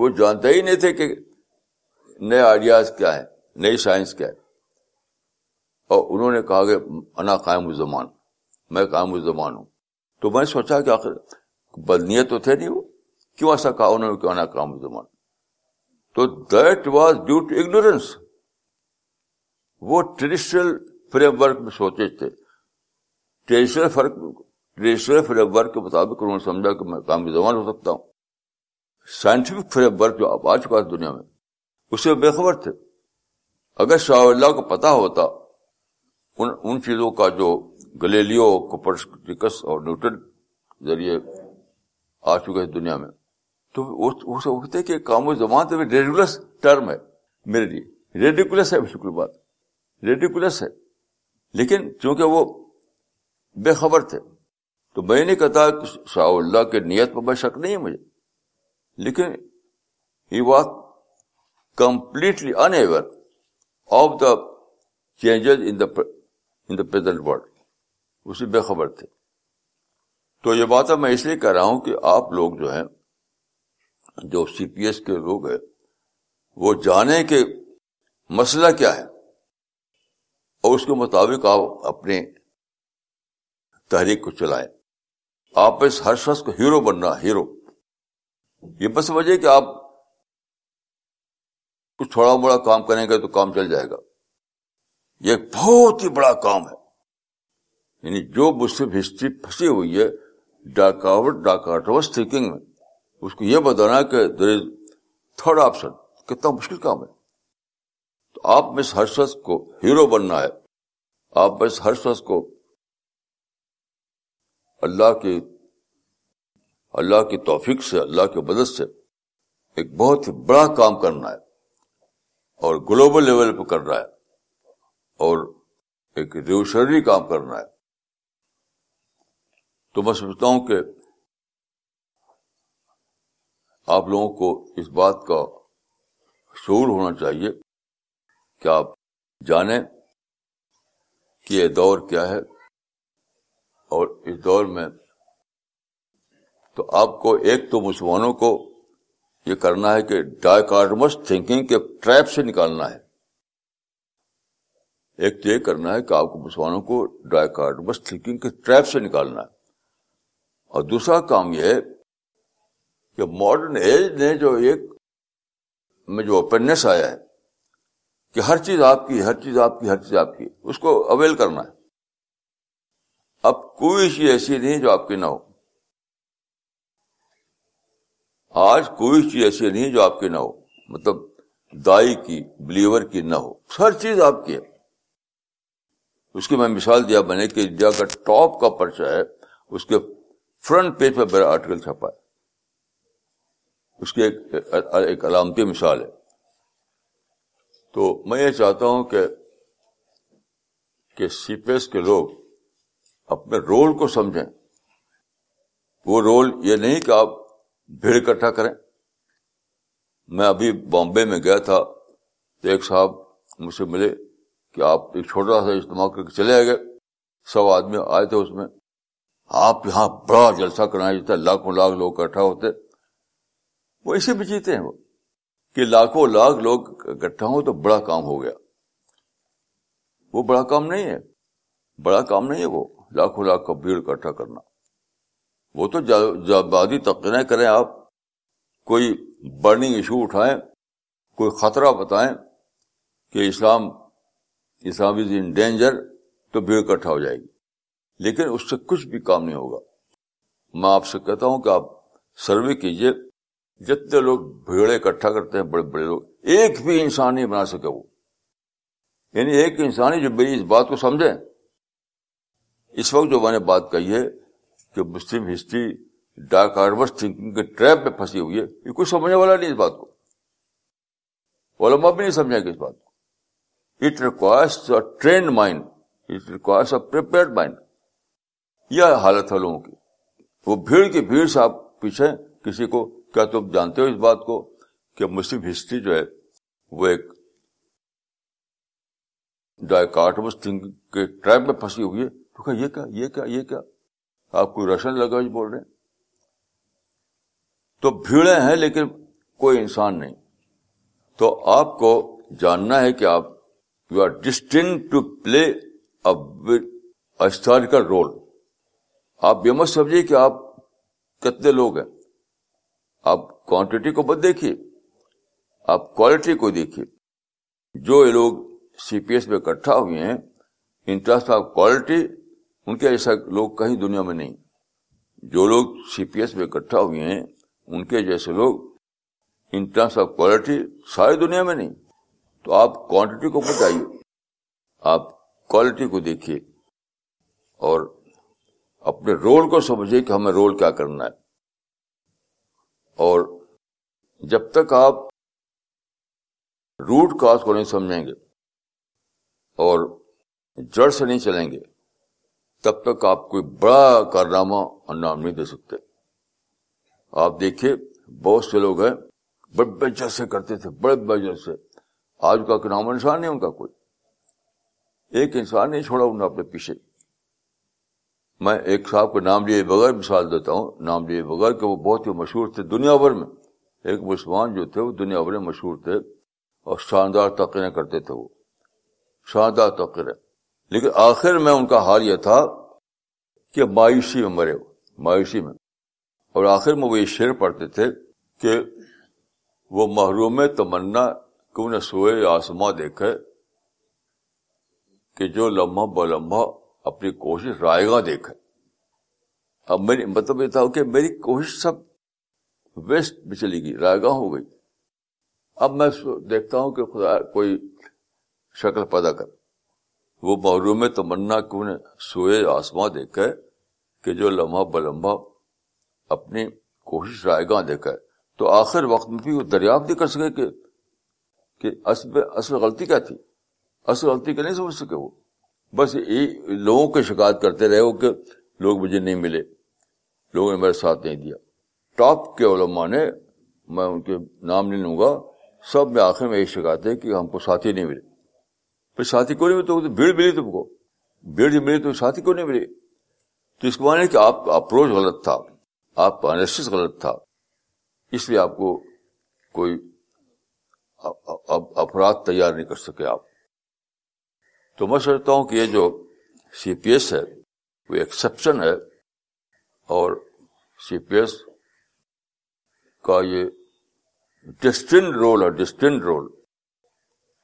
A: وہ جانتے ہی نہیں تھے کہ نئے آئیڈیاز کیا ہے نئی سائنس کیا ہے اور انہوں نے کہا کہ انا قائم الزمان میں قائم الزمان ہوں تو میں سوچا کہ آخر بدنیت تو تھے نہیں وہ کیوں ایسا کہا انہوں نے کہ انا قائم الزمان تو that was due to ignorance وہ ٹریڈیشنل فریم ورک میں سوچے تھے ٹریڈیشنل فرق ٹریڈیشنل فریم ورک کے مطابق انہوں نے سمجھا کہ میں قائم الزمان ہو سکتا ہوں سائنٹیفک فریم ورک جو آ چکا ہے دنیا میں اسے بے خبر تھے اگر شاہ اللہ کو پتا ہوتا ان ان چیزوں کا جو گلیلیو کوپرسٹیکس اور نیوٹن ذریعے آ چکے ہیں دنیا میں تو وہ سمجھتے کہ کام و زمان تو ریڈیکولس ٹرم ہے میرے لیے ریڈیکولس ہے بالکل بات ریڈیکولس ہے لیکن چونکہ وہ بے خبر تھے تو میں نے کہتا کہ شاہ اللہ کے نیت پر میں شک نہیں ہے مجھے لیکن یہ بات completely unaware of the changes in the in the present world اسی بے خبر تھے تو یہ بات میں اس لیے کہہ رہا ہوں کہ آپ لوگ جو ہیں جو سی پی ایس کے لوگ ہیں وہ جانے کے مسئلہ کیا ہے اور اس کے مطابق آپ اپنے تحریک کو چلائیں آپ اس ہر شخص کو ہیرو بننا ہیرو یہ بس وجہ کہ آپ کچھ تھوڑا موڑا کام کریں گے تو کام چل جائے گا یہ بہت ہی بڑا کام ہے یعنی جو مسلم ہسٹری پھنسی ہوئی ہے ڈاکاوٹ ڈاکاوٹ تھنکنگ میں اس کو یہ بتانا کہ در از تھرڈ آپشن کتنا مشکل کام ہے تو آپ میں اس ہر شخص کو ہیرو بننا ہے آپ میں اس ہر شخص کو اللہ کی اللہ کی توفیق سے اللہ کی مدد سے ایک بہت ہی بڑا کام کرنا ہے اور گلوبل لیول پہ کرنا ہے اور ایک ریوشنری کام کرنا ہے تو میں سمجھتا ہوں کہ آپ لوگوں کو اس بات کا شعور ہونا چاہیے کہ آپ جانیں کہ یہ دور کیا ہے اور اس دور میں تو آپ کو ایک تو مسلمانوں کو یہ کرنا ہے کہ ڈائکارڈمس تھنکنگ کے ٹریپ سے نکالنا ہے ایک تو یہ کرنا ہے کہ آپ کو مسلمانوں کو ڈرائی کارڈ بس تھنکنگ کے ٹریپ سے نکالنا ہے اور دوسرا کام یہ ہے کہ ماڈرن ایج نے جو ایک میں جو اوپننیس آیا ہے کہ ہر چیز آپ کی ہر چیز آپ کی ہر چیز آپ کی اس کو اویل کرنا ہے اب کوئی چیز ایسی نہیں جو آپ کی نہ ہو آج کوئی چیز ایسی نہیں جو آپ کی نہ ہو مطلب دائی کی بلیور کی نہ ہو ہر چیز آپ کی ہے اس کی میں مثال دیا بنے کہ انڈیا کا ٹاپ کا پرچہ ہے اس کے فرنٹ پیج پہ میرا آرٹیکل چھپا ہے اس کی ایک علامتی مثال ہے تو میں یہ چاہتا ہوں کہ کہ سی پی ایس کے لوگ اپنے رول کو سمجھیں وہ رول یہ نہیں کہ آپ بھیڑ اکٹھا کریں میں ابھی بامبے میں گیا تھا تو ایک صاحب مجھ سے ملے کہ آپ ایک چھوٹا سا اجتماع کر کے چلے آئے سب آدمی آئے تھے اس میں آپ یہاں بڑا جلسہ کرایا جاتا ہے لاکھوں لاکھ لوگ اکٹھا ہوتے وہ اسے بھی جیتے ہیں وہ کہ لاکھوں لاکھ لوگ اکٹھا ہو تو بڑا کام ہو گیا وہ بڑا کام نہیں ہے بڑا کام نہیں ہے وہ لاکھوں لاکھ کا بھیڑ اکٹھا کرنا وہ تو جابادی تقریر کریں آپ کوئی برننگ ایشو اٹھائیں کوئی خطرہ بتائیں کہ اسلام اسلام از ان ڈینجر تو بھیڑ اکٹھا ہو جائے گی لیکن اس سے کچھ بھی کام نہیں ہوگا میں آپ سے کہتا ہوں کہ آپ سروے کیجئے جتنے لوگ بھیڑے اکٹھا کرتے ہیں بڑے بڑے لوگ ایک بھی انسان نہیں بنا سکے وہ یعنی ایک انسان ہی جو میری اس بات کو سمجھے اس وقت جو میں نے بات کہی ہے کہ مسلم ہسٹری ڈارک ہاروس تھنکنگ کے ٹریپ میں پھنسی ہوئی ہے یہ کچھ سمجھنے والا نہیں اس بات کو علماء بھی نہیں سمجھا گے اس بات it requires trained mind it a ارد مائنڈ یہ حالت ہے لوگوں کی وہ بھیڑ کی بھیڑ سے آپ پیچھے کسی کو کیا تم جانتے ہو اس بات کو کہ مسلم ہسٹری جو ہے وہ ایک ڈائکارٹمس تھنک کے ٹریپ میں پھنسی ہوئی ہے تو یہ کیا یہ کیا یہ کیا آپ کو رشن لگویج بول رہے ہیں تو بھیڑیں ہیں لیکن کوئی انسان نہیں تو آپ کو جاننا ہے کہ آپ you are destined to play historical role آپ یہ مت سمجھے کہ آپ کتنے لوگ ہیں آپ کوانٹٹی کو مت دیکھیے آپ کوالٹی کو دیکھیے جو یہ لوگ سی پی ایس میں اکٹھا ہوئے ہیں ان ٹرمس آف کوالٹی ان کے جیسا لوگ کہیں دنیا میں نہیں جو لوگ سی پی ایس میں اکٹھا ہوئے ہیں ان کے جیسے لوگ ان ٹرمس آف کوالٹی ساری دنیا میں نہیں تو آپ کوانٹٹی کو بتائیے آپ کوالٹی کو دیکھیے اور اپنے رول کو سمجھیے کہ ہمیں رول کیا کرنا ہے اور جب تک آپ روٹ کاز کو نہیں سمجھیں گے اور جڑ سے نہیں چلیں گے تب تک آپ کوئی بڑا کارنامہ اور نام نہیں دے سکتے آپ دیکھیے بہت سے لوگ ہیں بڑے بڑے سے کرتے تھے بڑے بڑے سے آج کا نام انسان نہیں ان کا کوئی ایک انسان نہیں چھوڑا انہوں نے اپنے پیچھے میں ایک صاحب کو نام لیے بغیر مثال دیتا ہوں نام لیے بغیر کہ وہ بہت ہی مشہور تھے دنیا بھر میں ایک مسلمان جو تھے وہ دنیا بھر میں مشہور تھے اور شاندار تقریر کرتے تھے وہ شاندار تقریر لیکن آخر میں ان کا حال یہ تھا کہ مایوسی میں مرے وہ مایوسی میں اور آخر میں وہ یہ شعر پڑھتے تھے کہ وہ محروم تمنا سوئے آسماں دیکھے کہ جو لمحہ لمحہ اپنی کوشش رائے گاہ دیکھے اب میری مطلب یہ تھا کہ میری کوشش سب ویسٹ میں چلی گئی رائے گاہ ہو گئی اب میں دیکھتا ہوں کہ خدا کوئی شکل پیدا کر وہ محروم تمنا نے سوئے آسماں دیکھے کہ جو لمحہ بلمبا اپنی کوشش رائے گا دیکھے تو آخر وقت میں بھی وہ دریافت نہیں کر سکے کہ کہ اصل اصل غلطی کیا تھی اصل غلطی کا نہیں سمجھ سکے وہ بس یہ لوگوں کے شکایت کرتے رہے وہ کہ لوگ مجھے نہیں ملے لوگوں نے میرا ساتھ نہیں دیا ٹاپ کے علماء نے میں ان کے نام نہیں لوں گا سب میں آخر میں یہ شکایت ہے کہ ہم کو ساتھی نہیں ملے پھر ساتھی کو نہیں ملے تو بھیڑ ملی تم کو بھیڑ ملی تو ساتھی کو نہیں ملی تو اس کو مانے کہ آپ کا اپروچ غلط تھا آپ کا انالیس غلط تھا اس لیے آپ کو کوئی افراد تیار نہیں کر سکے آپ تو میں سمجھتا ہوں کہ یہ جو سی پی ایس ہے وہ ایکسپشن ہے اور سی پی ایس کا یہ ڈسٹنٹ رول ہے ڈسٹنٹ رول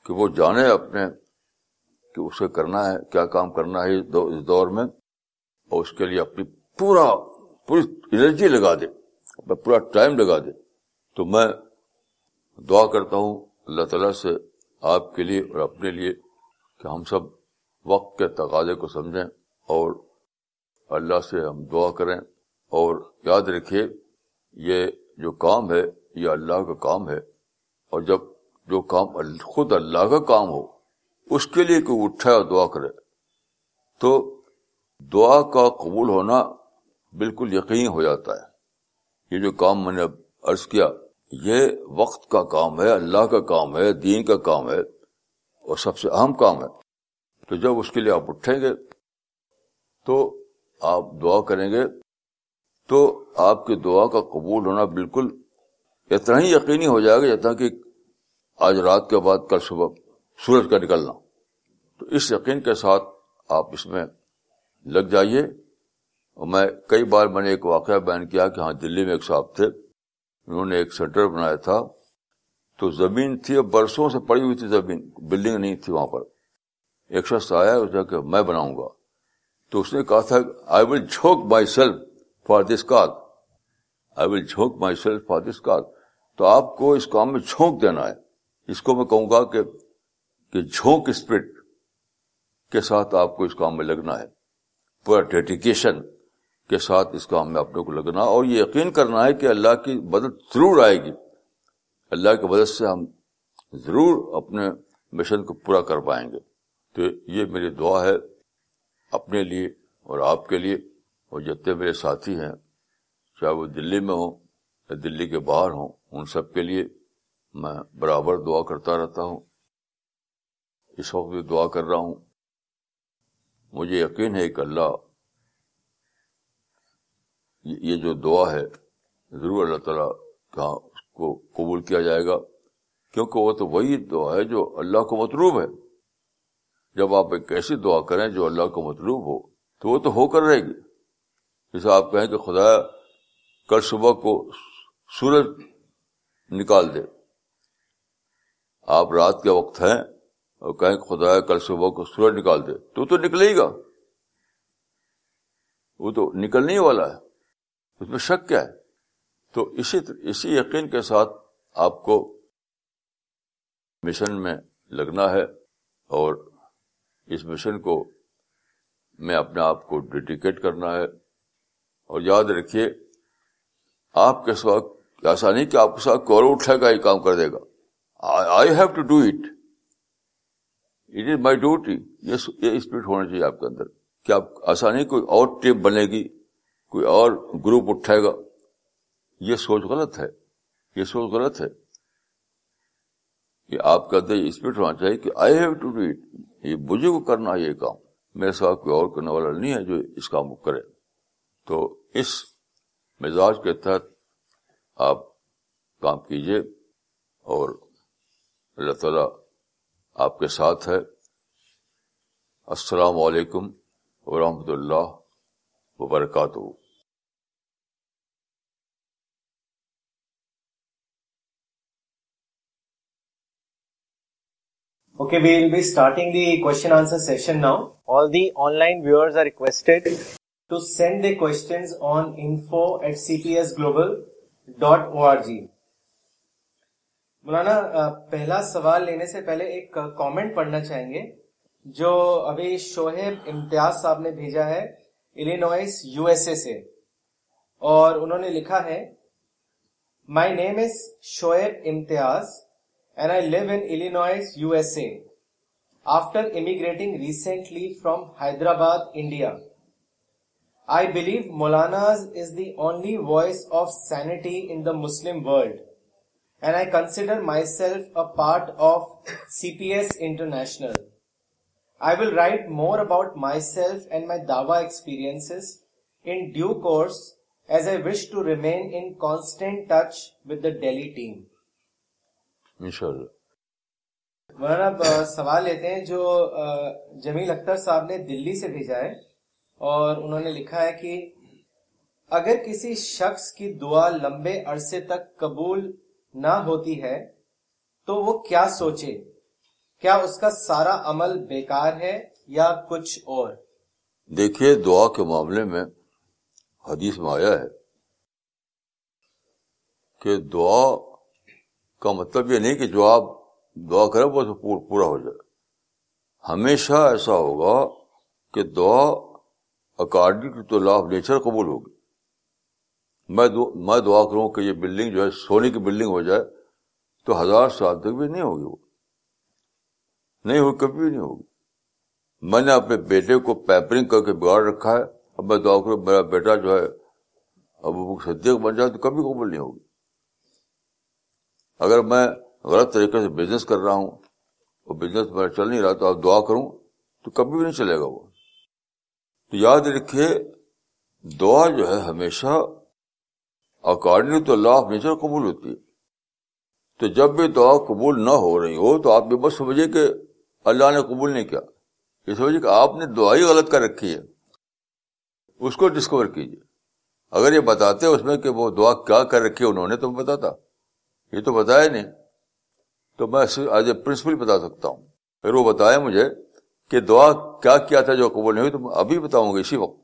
A: کہ وہ جانے اپنے کہ اسے کرنا ہے کیا کام کرنا ہے اس دور میں اور اس کے لیے اپنی پورا پوری انرجی لگا دے پورا ٹائم لگا دے تو میں دعا کرتا ہوں اللہ تعالیٰ سے آپ کے لیے اور اپنے لیے کہ ہم سب وقت کے تقاضے کو سمجھیں اور اللہ سے ہم دعا کریں اور یاد رکھیے یہ جو کام ہے یہ اللہ کا کام ہے اور جب جو کام خود اللہ کا کام ہو اس کے لیے کوئی اٹھائے اور دعا کرے تو دعا کا قبول ہونا بالکل یقین ہو جاتا ہے یہ جو کام میں نے اب عرض کیا یہ وقت کا کام ہے اللہ کا کام ہے دین کا کام ہے اور سب سے اہم کام ہے تو جب اس کے لیے آپ اٹھیں گے تو آپ دعا کریں گے تو آپ کی دعا کا قبول ہونا بالکل اتنا ہی یقینی ہو جائے گا جتنا کہ آج رات کے بعد کل صبح سورج کا نکلنا تو اس یقین کے ساتھ آپ اس میں لگ جائیے اور میں کئی بار میں نے ایک واقعہ بیان کیا کہ ہاں دلی میں ایک صاحب تھے انہوں نے ایک سینٹر بنایا تھا تو زمین تھی برسوں سے پڑی ہوئی تھی زمین بلڈنگ نہیں تھی وہاں پر ایک شخص آیا اس نے میں بناؤں گا تو اس نے کہا تھا آئی آئی ول ول جھوک جھوک my myself self for for this this تو آپ کو اس کام میں جھونک دینا ہے اس کو میں کہوں گا کہ جھونک اسپرٹ کے ساتھ آپ کو اس کام میں لگنا ہے پورا ڈیڈیکیشن کے ساتھ اس کام میں اپنے کو لگنا اور یہ یقین کرنا ہے کہ اللہ کی مدد ضرور آئے گی اللہ کی مدد سے ہم ضرور اپنے مشن کو پورا کر پائیں گے تو یہ میری دعا ہے اپنے لیے اور آپ کے لیے اور جتنے میرے ساتھی ہیں چاہے وہ دلی میں ہوں یا دلی کے باہر ہوں ان سب کے لیے میں برابر دعا کرتا رہتا ہوں اس وقت بھی دعا کر رہا ہوں مجھے یقین ہے کہ اللہ یہ جو دعا ہے ضرور اللہ تعالیٰ اس کو قبول کیا جائے گا کیونکہ وہ تو وہی دعا ہے جو اللہ کو مطلوب ہے جب آپ ایک ایسی دعا کریں جو اللہ کو مطلوب ہو تو وہ تو ہو کر رہے گی جیسے آپ کہیں کہ خدا کل صبح کو سورج نکال دے آپ رات کے وقت ہیں اور کہیں کہ خدا کل صبح کو سورج نکال دے تو نکلے گا وہ تو نکلنے ہی والا ہے اس میں شک کیا ہے تو اسی اسی یقین کے ساتھ آپ کو مشن میں لگنا ہے اور اس مشن کو میں اپنے آپ کو ڈیڈیکیٹ کرنا ہے اور یاد رکھیے آپ کے ساتھ نہیں کہ آپ کے ساتھ کور اٹھے گا یہ کام کر دے گا I have to do it it is my duty یہ اسپرٹ ہونا چاہیے آپ کے اندر کہ آپ آسانی کوئی اور ٹیپ بنے گی کوئی اور گروپ اٹھائے گا یہ سوچ غلط ہے یہ سوچ غلط ہے کہ آپ کا دے چاہیے کہ I have to do it یہ کو کرنا یہ کام میرے ساتھ کوئی اور کرنے والا نہیں ہے جو اس کام کو کرے تو اس مزاج کے تحت آپ کام کیجئے اور اللہ تعالی آپ کے ساتھ ہے السلام علیکم ورحمۃ اللہ وبرکاتہ
B: Okay, we will be starting the question answer session now. All the online viewers are requested to send their questions on info at cpsglobal.org. مولانا پہلا سوال لینے سے پہلے ایک کامنٹ پڑھنا چاہیں گے جو ابھی شوہیب امتیاز صاحب نے بھیجا ہے یو ایس اے سے اور انہوں نے لکھا ہے مائی name is Shoaib Imtiaz and I live U S A after immigrating recently from Hyderabad India I believe Maulana's is the only voice of sanity in the Muslim world and I consider myself a part of C P S International I will write more about myself and my in in due with wish to team. Touch Maulana daily سوال لیتے ہیں جو جمیل اختر صاحب نے دلی سے بھیجا ہے اور انہوں نے لکھا ہے کہ اگر کسی شخص کی دعا لمبے عرصے تک قبول نہ ہوتی ہے تو وہ کیا سوچے کیا اس کا سارا عمل بیکار ہے یا کچھ اور
A: دیکھیے دعا کے معاملے میں حدیث میں آیا ہے کہ دعا کا مطلب یہ نہیں کہ جو آپ دعا کریں کر پورا ہو جائے ہمیشہ ایسا ہوگا کہ دعا according to law of nature قبول ہوگی میں دعا کروں کہ یہ بلڈنگ جو ہے سونے کی بلڈنگ ہو جائے تو ہزار سال تک بھی نہیں ہوگی وہ نہیں ہو کبھی نہیں ہوگی میں نے اپنے بیٹے کو پیپرنگ کر کے بگاڑ رکھا ہے اب میں دعا کروں میرا بیٹا جو ہے اب صدیق بن جائے تو کبھی قبول نہیں ہوگی اگر میں غلط طریقے سے بزنس کر رہا ہوں اور بزنس میرا چل نہیں رہا تو آپ دعا کروں تو کبھی بھی نہیں چلے گا وہ تو یاد رکھے دعا جو ہے ہمیشہ اکارڈنگ تو اللہ آف نیچر قبول ہوتی ہے تو جب بھی دعا قبول نہ ہو رہی ہو تو آپ بھی بس سمجھے کہ اللہ نے قبول نہیں کیا یہ وجہ کہ آپ نے دعائی غلط کر رکھی ہے اس کو ڈسکور کیجیے اگر یہ بتاتے اس میں کہ وہ دعا کیا کر رکھی ہے انہوں نے تو بتاتا یہ تو بتایا نہیں تو میں ایز اے پرنسپل بتا سکتا ہوں وہ بتایا مجھے کہ دعا کیا کیا تھا جو قبول نہیں ہوئی تو میں ابھی بتاؤں گا اسی وقت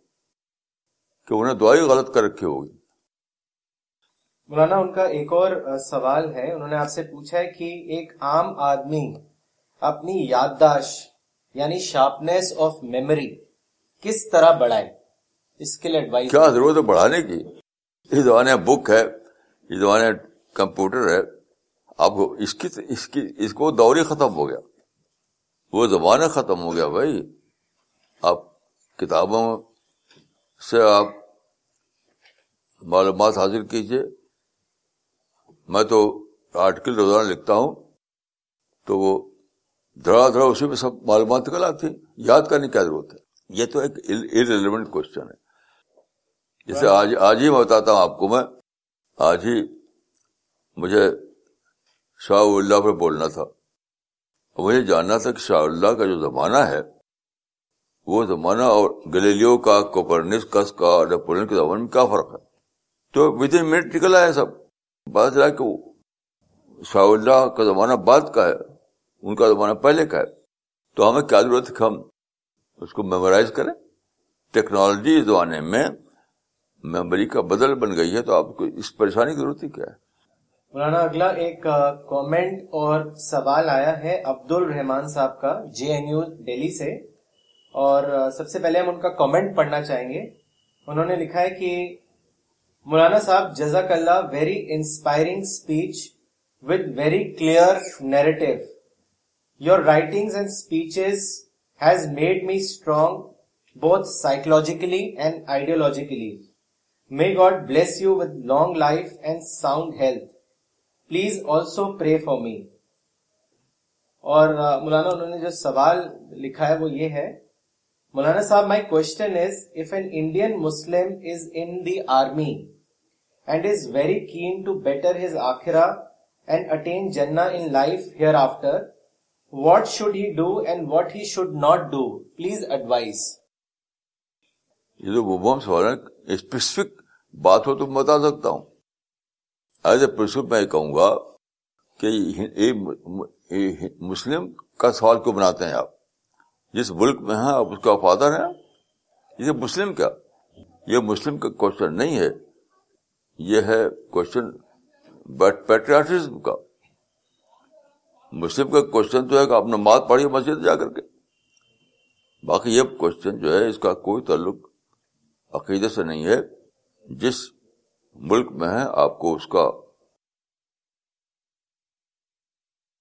A: کہ انہیں دعائی غلط کر رکھی ہوگی
B: مولانا ان کا ایک اور سوال ہے انہوں نے آپ سے پوچھا ہے کہ ایک عام آدمی اپنی یادداشت یعنی شارپنیس آف میموری کس طرح بڑھائے اس کے لیے ایڈوائز
A: کیا ضرورت ہے بڑھانے کی یہ زمانے بک ہے یہ زمانے کمپیوٹر ہے اب اس کی اس کی اس کو دور ہی ختم ہو گیا وہ زمانہ ختم ہو گیا بھائی آپ کتابوں سے آپ معلومات حاصل کیجیے میں تو آرٹیکل روزانہ لکھتا ہوں تو وہ دھڑا دھڑا اسی میں سب معلومات نکل آتی ہیں یاد کرنے کی ضرورت ہے یہ تو ایک ارریلیونٹ کوشچن ہے جیسے آج آج ہی میں بتاتا ہوں آپ کو میں آج ہی مجھے شاہ اللہ پہ بولنا تھا مجھے جاننا تھا کہ شاہ اللہ کا جو زمانہ ہے وہ زمانہ اور گلیلو کا کوپرنس کس کا نیپولین کے زمانے میں کیا فرق ہے تو ود ان منٹ نکل آیا سب بات رہا زمانہ بعد کا ہے ان کا زمانہ پہلے کا ہے تو ہمیں کیا ضرورت ہم اس کو میمورائز کریں ٹیکنالوجی زمانے میں میموری کا بدل بن گئی ہے تو آپ کو اس پریشانی کی ضرورت ہی کیا ہے
B: مولانا اگلا ایک کامنٹ اور سوال آیا ہے عبد الرحمان صاحب کا جے این یو ڈیلی سے اور سب سے پہلے ہم ان کا کامنٹ پڑھنا چاہیں گے انہوں نے لکھا ہے کہ مولانا صاحب جزاک اللہ very inspiring speech with very clear narrative your writing and speeches has made me strong بہت psychologically and ideologically may God bless you with long life and sound health please also pray for me اور مولانا انہوں نے جو سوال لکھا ہے وہ یہ ہے Maulana Sahib my question is if an Indian Muslim is in the army and is very keen to better his آخرا and attain جنا in life hereafter what should he do and what he should not do please advise
A: یہ تو بوبم سوال specific بات ہو تو بتا سکتا ہوں as a principle میں کہوں گا کہ مسلم کا سوال کیوں بناتے ہیں آپ جس ملک میں ہیں آپ اس کا فادر ہیں یہ مسلم کا یہ مسلم کا کوشچن نہیں ہے یہ ہے کوشچن پیٹریاٹزم کا مسلم کا کوشچن تو ہے کہ آپ نے مات مسجد جا کر کے باقی یہ کوشچن جو ہے اس کا کوئی تعلق عقیدے سے نہیں ہے جس ملک میں ہے آپ کو اس کا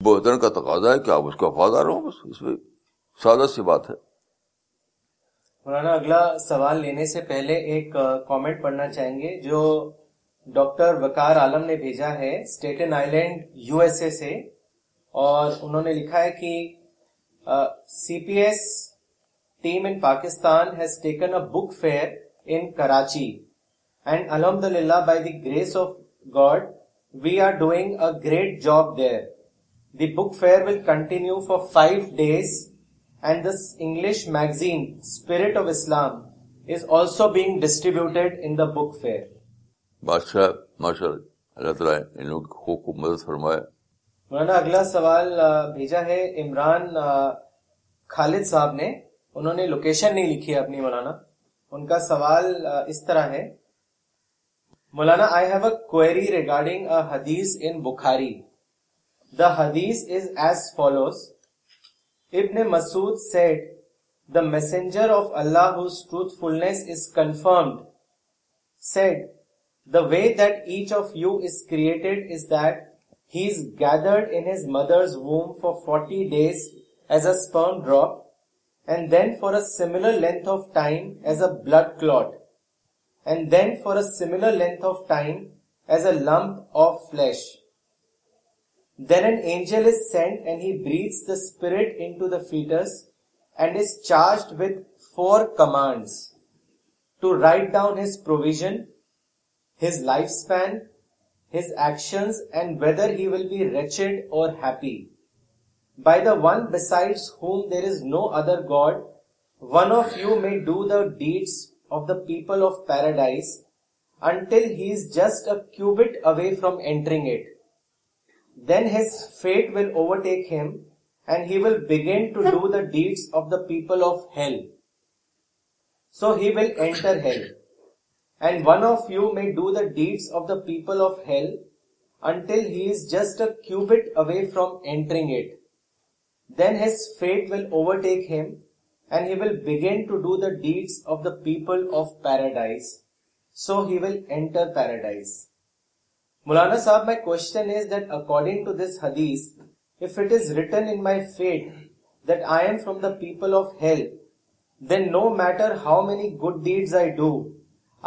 A: بہتر کا تقاضا ہے کہ آپ اس آ وفادار ہوں سادہ سی بات ہے
B: مولانا اگلا سوال لینے سے پہلے ایک کامنٹ پڑھنا چاہیں گے جو ڈاکٹر وکار عالم نے بھیجا ہے Staten Island U S A سے اور انہوں نے لکھا ہے کہ C P S team in Pakistan has taken a book fair in Karachi and الحمد للہ by the grace of God we are doing a great job there the book fair will continue for five days and this English magazine spirit of Islam is also being distributed in the book fair
A: بادشاہ ماشاء اللہ اللہ تعالیٰ ان لوگوں کو خوب مدد فرمائے
B: مولانا اگلا سوال بھیجا ہے عمران خالد صاحب نے انہوں نے لوکیشن نہیں لکھی اپنی مولانا ان کا سوال اس طرح ہے مولانا I have a query regarding a حدیث ان بخاری دا حدیث is as follows Ibn Masud said the messenger of Allah truth is confirmed said the way that each of you is created is that He is gathered in his mother's womb for 40 days as a sperm drop, and then for a similar length of time as a blood clot, and then for a similar length of time as a lump of flesh. Then an angel is sent and he breathes the spirit into the fetus and is charged with 4 commands: to write down his provision, his lifespan, his actions and whether he will be wretched or happy. By the one besides whom there is no other God, one of you may do the deeds of the people of paradise until he is just a cubit away from entering it. Then his fate will overtake him and he will begin to do the deeds of the people of hell. So he will enter hell. And one of you میں deeds people hate اوی from اٹرٹیک مولانا صاحب according people of hell then no matter how many good deeds I do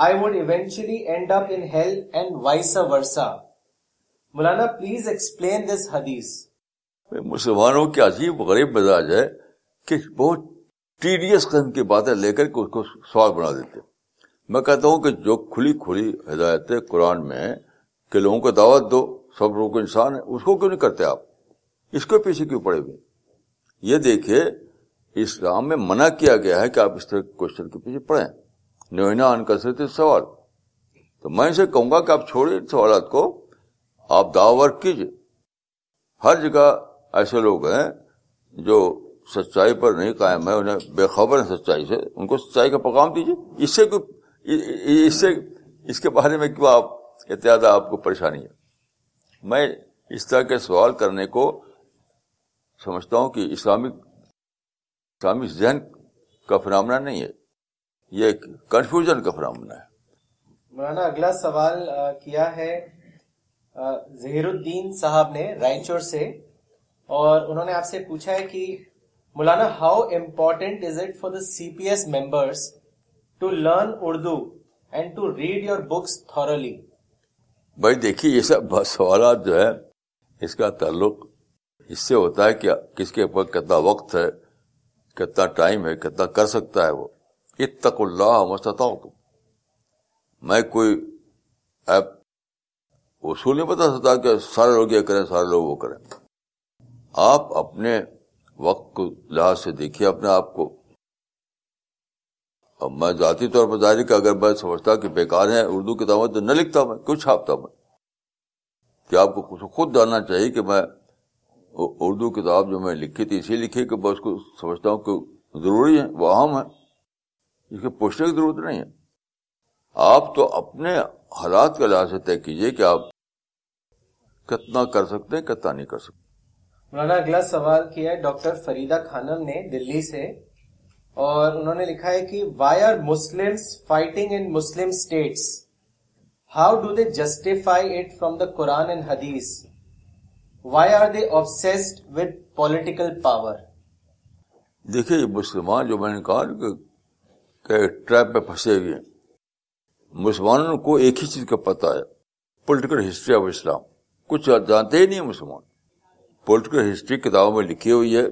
B: I would eventually end up in hell and vice versa Maulana please explain this حدیث
A: مسلمانوں کے عجیب غریب مزاج ہے کہ بہت ٹیڈیس قسم کی باتیں لے کر کے اس کو سوال بنا دیتے میں کہتا ہوں کہ جو کھلی کھلی ہدایتیں قرآن میں کہ لوگوں کو دعوت دو سب لوگوں کو انسان ہے اس کو کیوں نہیں کرتے آپ اس کو پیچھے کیوں پڑے ہوئے یہ دیکھیے اسلام میں منع کیا گیا ہے کہ آپ اس طرح کے کوشچن کے پیچھے پڑھیں نوینا ان تھے سوال تو میں اسے کہوں گا کہ آپ چھوڑیے سوالات کو آپ ورک کیجیے ہر جگہ ایسے لوگ ہیں جو سچائی پر نہیں قائم ہے انہیں بے خبر ہے سچائی سے ان کو سچائی کا پکام دیجیے اس سے کوئی اس سے اس کے بارے میں کیوں آپ احتیاط آپ کو پریشانی ہے میں اس طرح کے سوال کرنے کو سمجھتا ہوں کہ اسلامک اسلامک ذہن کا فنامنا نہیں ہے یہ کنفیوژن کا فرامنا ہے
B: مولانا اگلا سوال کیا ہے زہیر صاحب نے رائنچور سے اور انہوں نے آپ سے پوچھا ہے کہ Maulana how important is it for the C P S members to learn Urdu and to read your books thoroughly
A: بھائی دیکھیے یہ سب سوالات جو ہے اس کا تعلق اس سے ہوتا ہے کہ کس کے اوپر کتنا وقت ہے کتنا ٹائم ہے کتنا کر سکتا ہے وہ اتق اللہ مستتا ہوں میں کوئی ایپ اصول نہیں بتا سکتا کہ سارے لوگ یہ کریں سارے لوگ وہ کریں آپ اپنے وقت کو لحاظ سے دیکھیے اپنے آپ کو اب میں ذاتی طور پر ظاہر کہ اگر میں سمجھتا کہ بیکار ہیں اردو کتابیں تو نہ لکھتا میں کچھ چھاپتا میں کہ آپ کو خود جاننا چاہیے کہ میں اردو کتاب جو میں لکھی تھی اسی لکھی کہ میں اس کو سمجھتا ہوں کہ ضروری ہے وہ اہم ہے اس کے پوچھنے کی ضرورت نہیں ہے آپ تو اپنے حالات کے لحاظ سے طے کیجیے کہ آپ کتنا کر سکتے ہیں کتنا نہیں کر سکتے
B: مولانا اگلا سوال کیا ہے ڈاکٹر فریدہ خانم نے دلی سے اور انہوں نے لکھا ہے کہ why are Muslim fighting in Muslim states how do they justify it from the Quran and حدیث why are they obsessed with political power
A: دیکھیے مسلمان جو میں نے کہا کہ ٹریپ میں پھنسے ہوئے ہیں مسلمانوں کو ایک ہی چیز کا پتا ہے پولیٹیکل ہسٹری آف اسلام کچھ جانتے ہی نہیں مسلمان پولیٹیکل ہسٹری کتابوں میں لکھی ہوئی ہے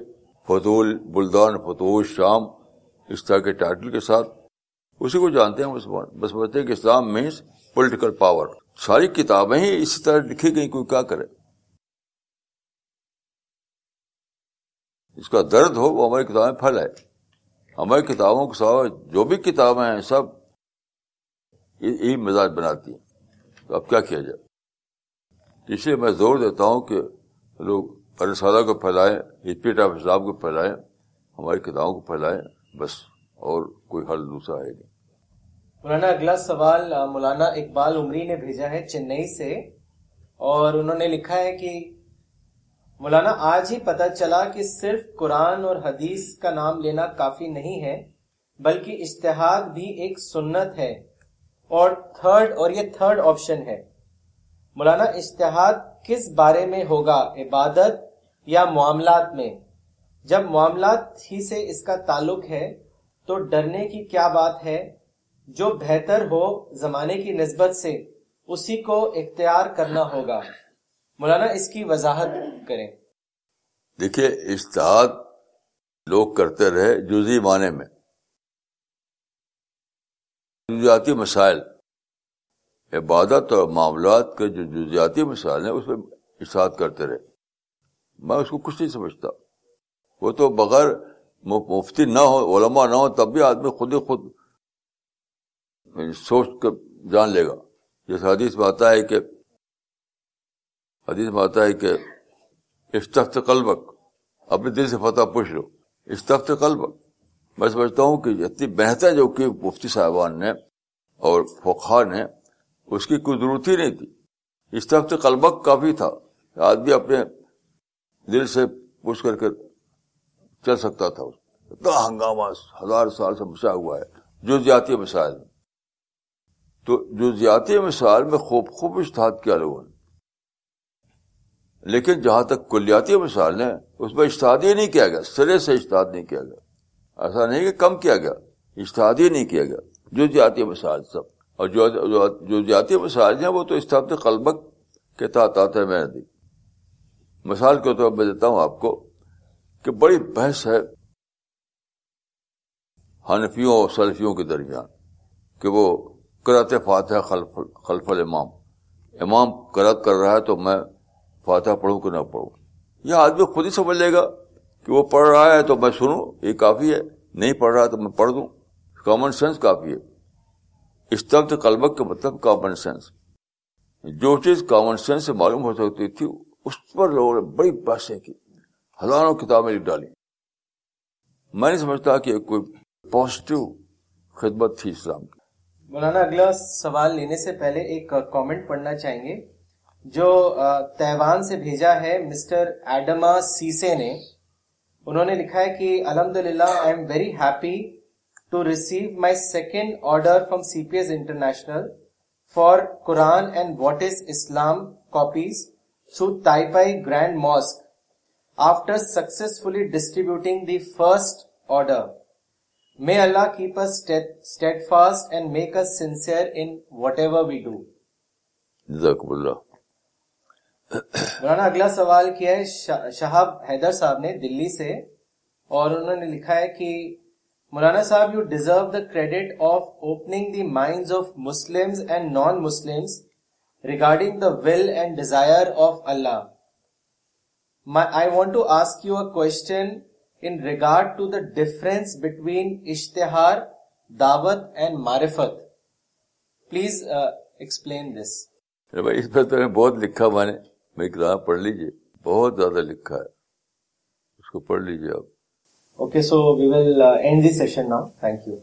A: فضول بلدان فتوج شام اس طرح کے ٹائٹل کے ساتھ اسی کو جانتے ہیں مسلمان بس کہ اسلام مینس پولیٹیکل پاور ساری کتابیں ہی اسی طرح لکھی گئی کوئی کیا کرے اس کا درد ہو وہ ہماری کتابیں پھیلائے ہماری کتابوں کے ساتھ جو بھی کتابیں ہیں سب یہی مزاج بناتی ہیں تو اب کیا کیا جائے اس لیے میں زور دیتا ہوں کہ لوگ ارسالا کو پھیلائیں آف کو پھیلائیں ہماری کتابوں کو پھیلائیں بس اور کوئی حل دوسرا ہے نہیں
B: مولانا اگلا سوال مولانا اقبال عمری نے بھیجا ہے چنئی سے اور انہوں نے لکھا ہے کہ مولانا آج ہی پتہ چلا کہ صرف قرآن اور حدیث کا نام لینا کافی نہیں ہے بلکہ اشتہاد بھی ایک سنت ہے اور تھرڈ اور یہ تھرڈ آپشن ہے مولانا اشتہاد کس بارے میں ہوگا عبادت یا معاملات میں جب معاملات ہی سے اس کا تعلق ہے تو ڈرنے کی کیا بات ہے جو بہتر ہو زمانے کی نسبت سے اسی کو اختیار کرنا ہوگا مولانا اس کی وضاحت کریں
A: دیکھیے اشتہاد لوگ کرتے رہے معنی میں جزیاتی مسائل عبادت اور معاملات کے جو جزیاتی مسائل ہیں اس پہ اشتہاد کرتے رہے میں اس کو کچھ نہیں سمجھتا وہ تو بغیر مفتی نہ ہو علماء نہ ہو تب بھی آدمی خود ہی خود یعنی سوچ کر جان لے گا جیسے حدیث میں آتا ہے کہ حدیث میں آتا ہے کہ استخت قلبک اپنے دل سے فتح پوچھ لو استخت قلبک میں سمجھتا ہوں کہ اتنی بہتر جو کہ مفتی صاحبان نے اور فوخار نے اس کی کوئی ضرورت ہی نہیں تھی قلبک کافی تھا آدمی اپنے دل سے پوچھ کر کے چل سکتا تھا اتنا ہنگامہ ہزار سال سے بچا ہوا ہے جو جاتی مثال میں تو جو جاتی مثال میں خوب خوب اشتہاد کیا لوگوں نے لیکن جہاں تک کلیاتی مثال ہیں اس میں اشتہاد ہی نہیں کیا گیا سرے سے اشتہاد نہیں کیا گیا ایسا نہیں کہ کم کیا گیا اشتہاد ہی نہیں کیا گیا جو جاتی مسائل سب اور جو جاتی مسائل ہیں وہ تو استاد قلبک کے تحت آتے میں نے مثال کے طور پر میں دیتا ہوں آپ کو کہ بڑی بحث ہے حنفیوں اور سلفیوں کے درمیان کہ وہ کرت فاتح خلف خلف الامام امام کرت کر رہا ہے تو میں فاتح پڑھوں کہ نہ پڑھوں یہ آدمی خود ہی سمجھ لے گا کہ وہ پڑھ رہا ہے تو میں سنوں یہ کافی ہے نہیں پڑھ رہا تو میں پڑھ دوں کامن سینس کافی ہے استبد کا مطلب کامن سینس جو چیز کامن سینس سے معلوم ہو سکتی تھی اس پر لوگوں نے بڑی بحثیں کی ہزاروں کتابیں لکھ ڈالی میں نہیں سمجھتا کہ کوئی پوزیٹو خدمت تھی اسلام کی
B: مولانا اگلا سوال لینے سے پہلے ایک کامنٹ پڑھنا چاہیں گے جو تیوان سے بھیجا ہے مسٹر ایڈما سیسے نے انہوں نے لکھا ہے کہ الحمد للہ I am very happy to receive my second order from C P S International for Quran and what is Islam copies through grand mosque after successfully distributing the first order may Allah keep a fast and make a sincere in whatever we Allah
A: اللہ
B: مولانا اگلا سوال کیا ہے شہاب حیدر صاحب نے دلی سے اور انہوں نے لکھا ہے کہ Maulana Sahib you deserve the credit of opening the mind of Muslim and non Muslim regarding the will and desire of Allah I want to ask you question in regard to the difference between اشتہار دعوت and معرفت please explain دس
A: اس پر تو بہت لکھا نے کتاب پڑھ لیجیے بہت زیادہ لکھا ہے اس کو پڑھ لیجیے آپ
B: okay so we will end session now thank you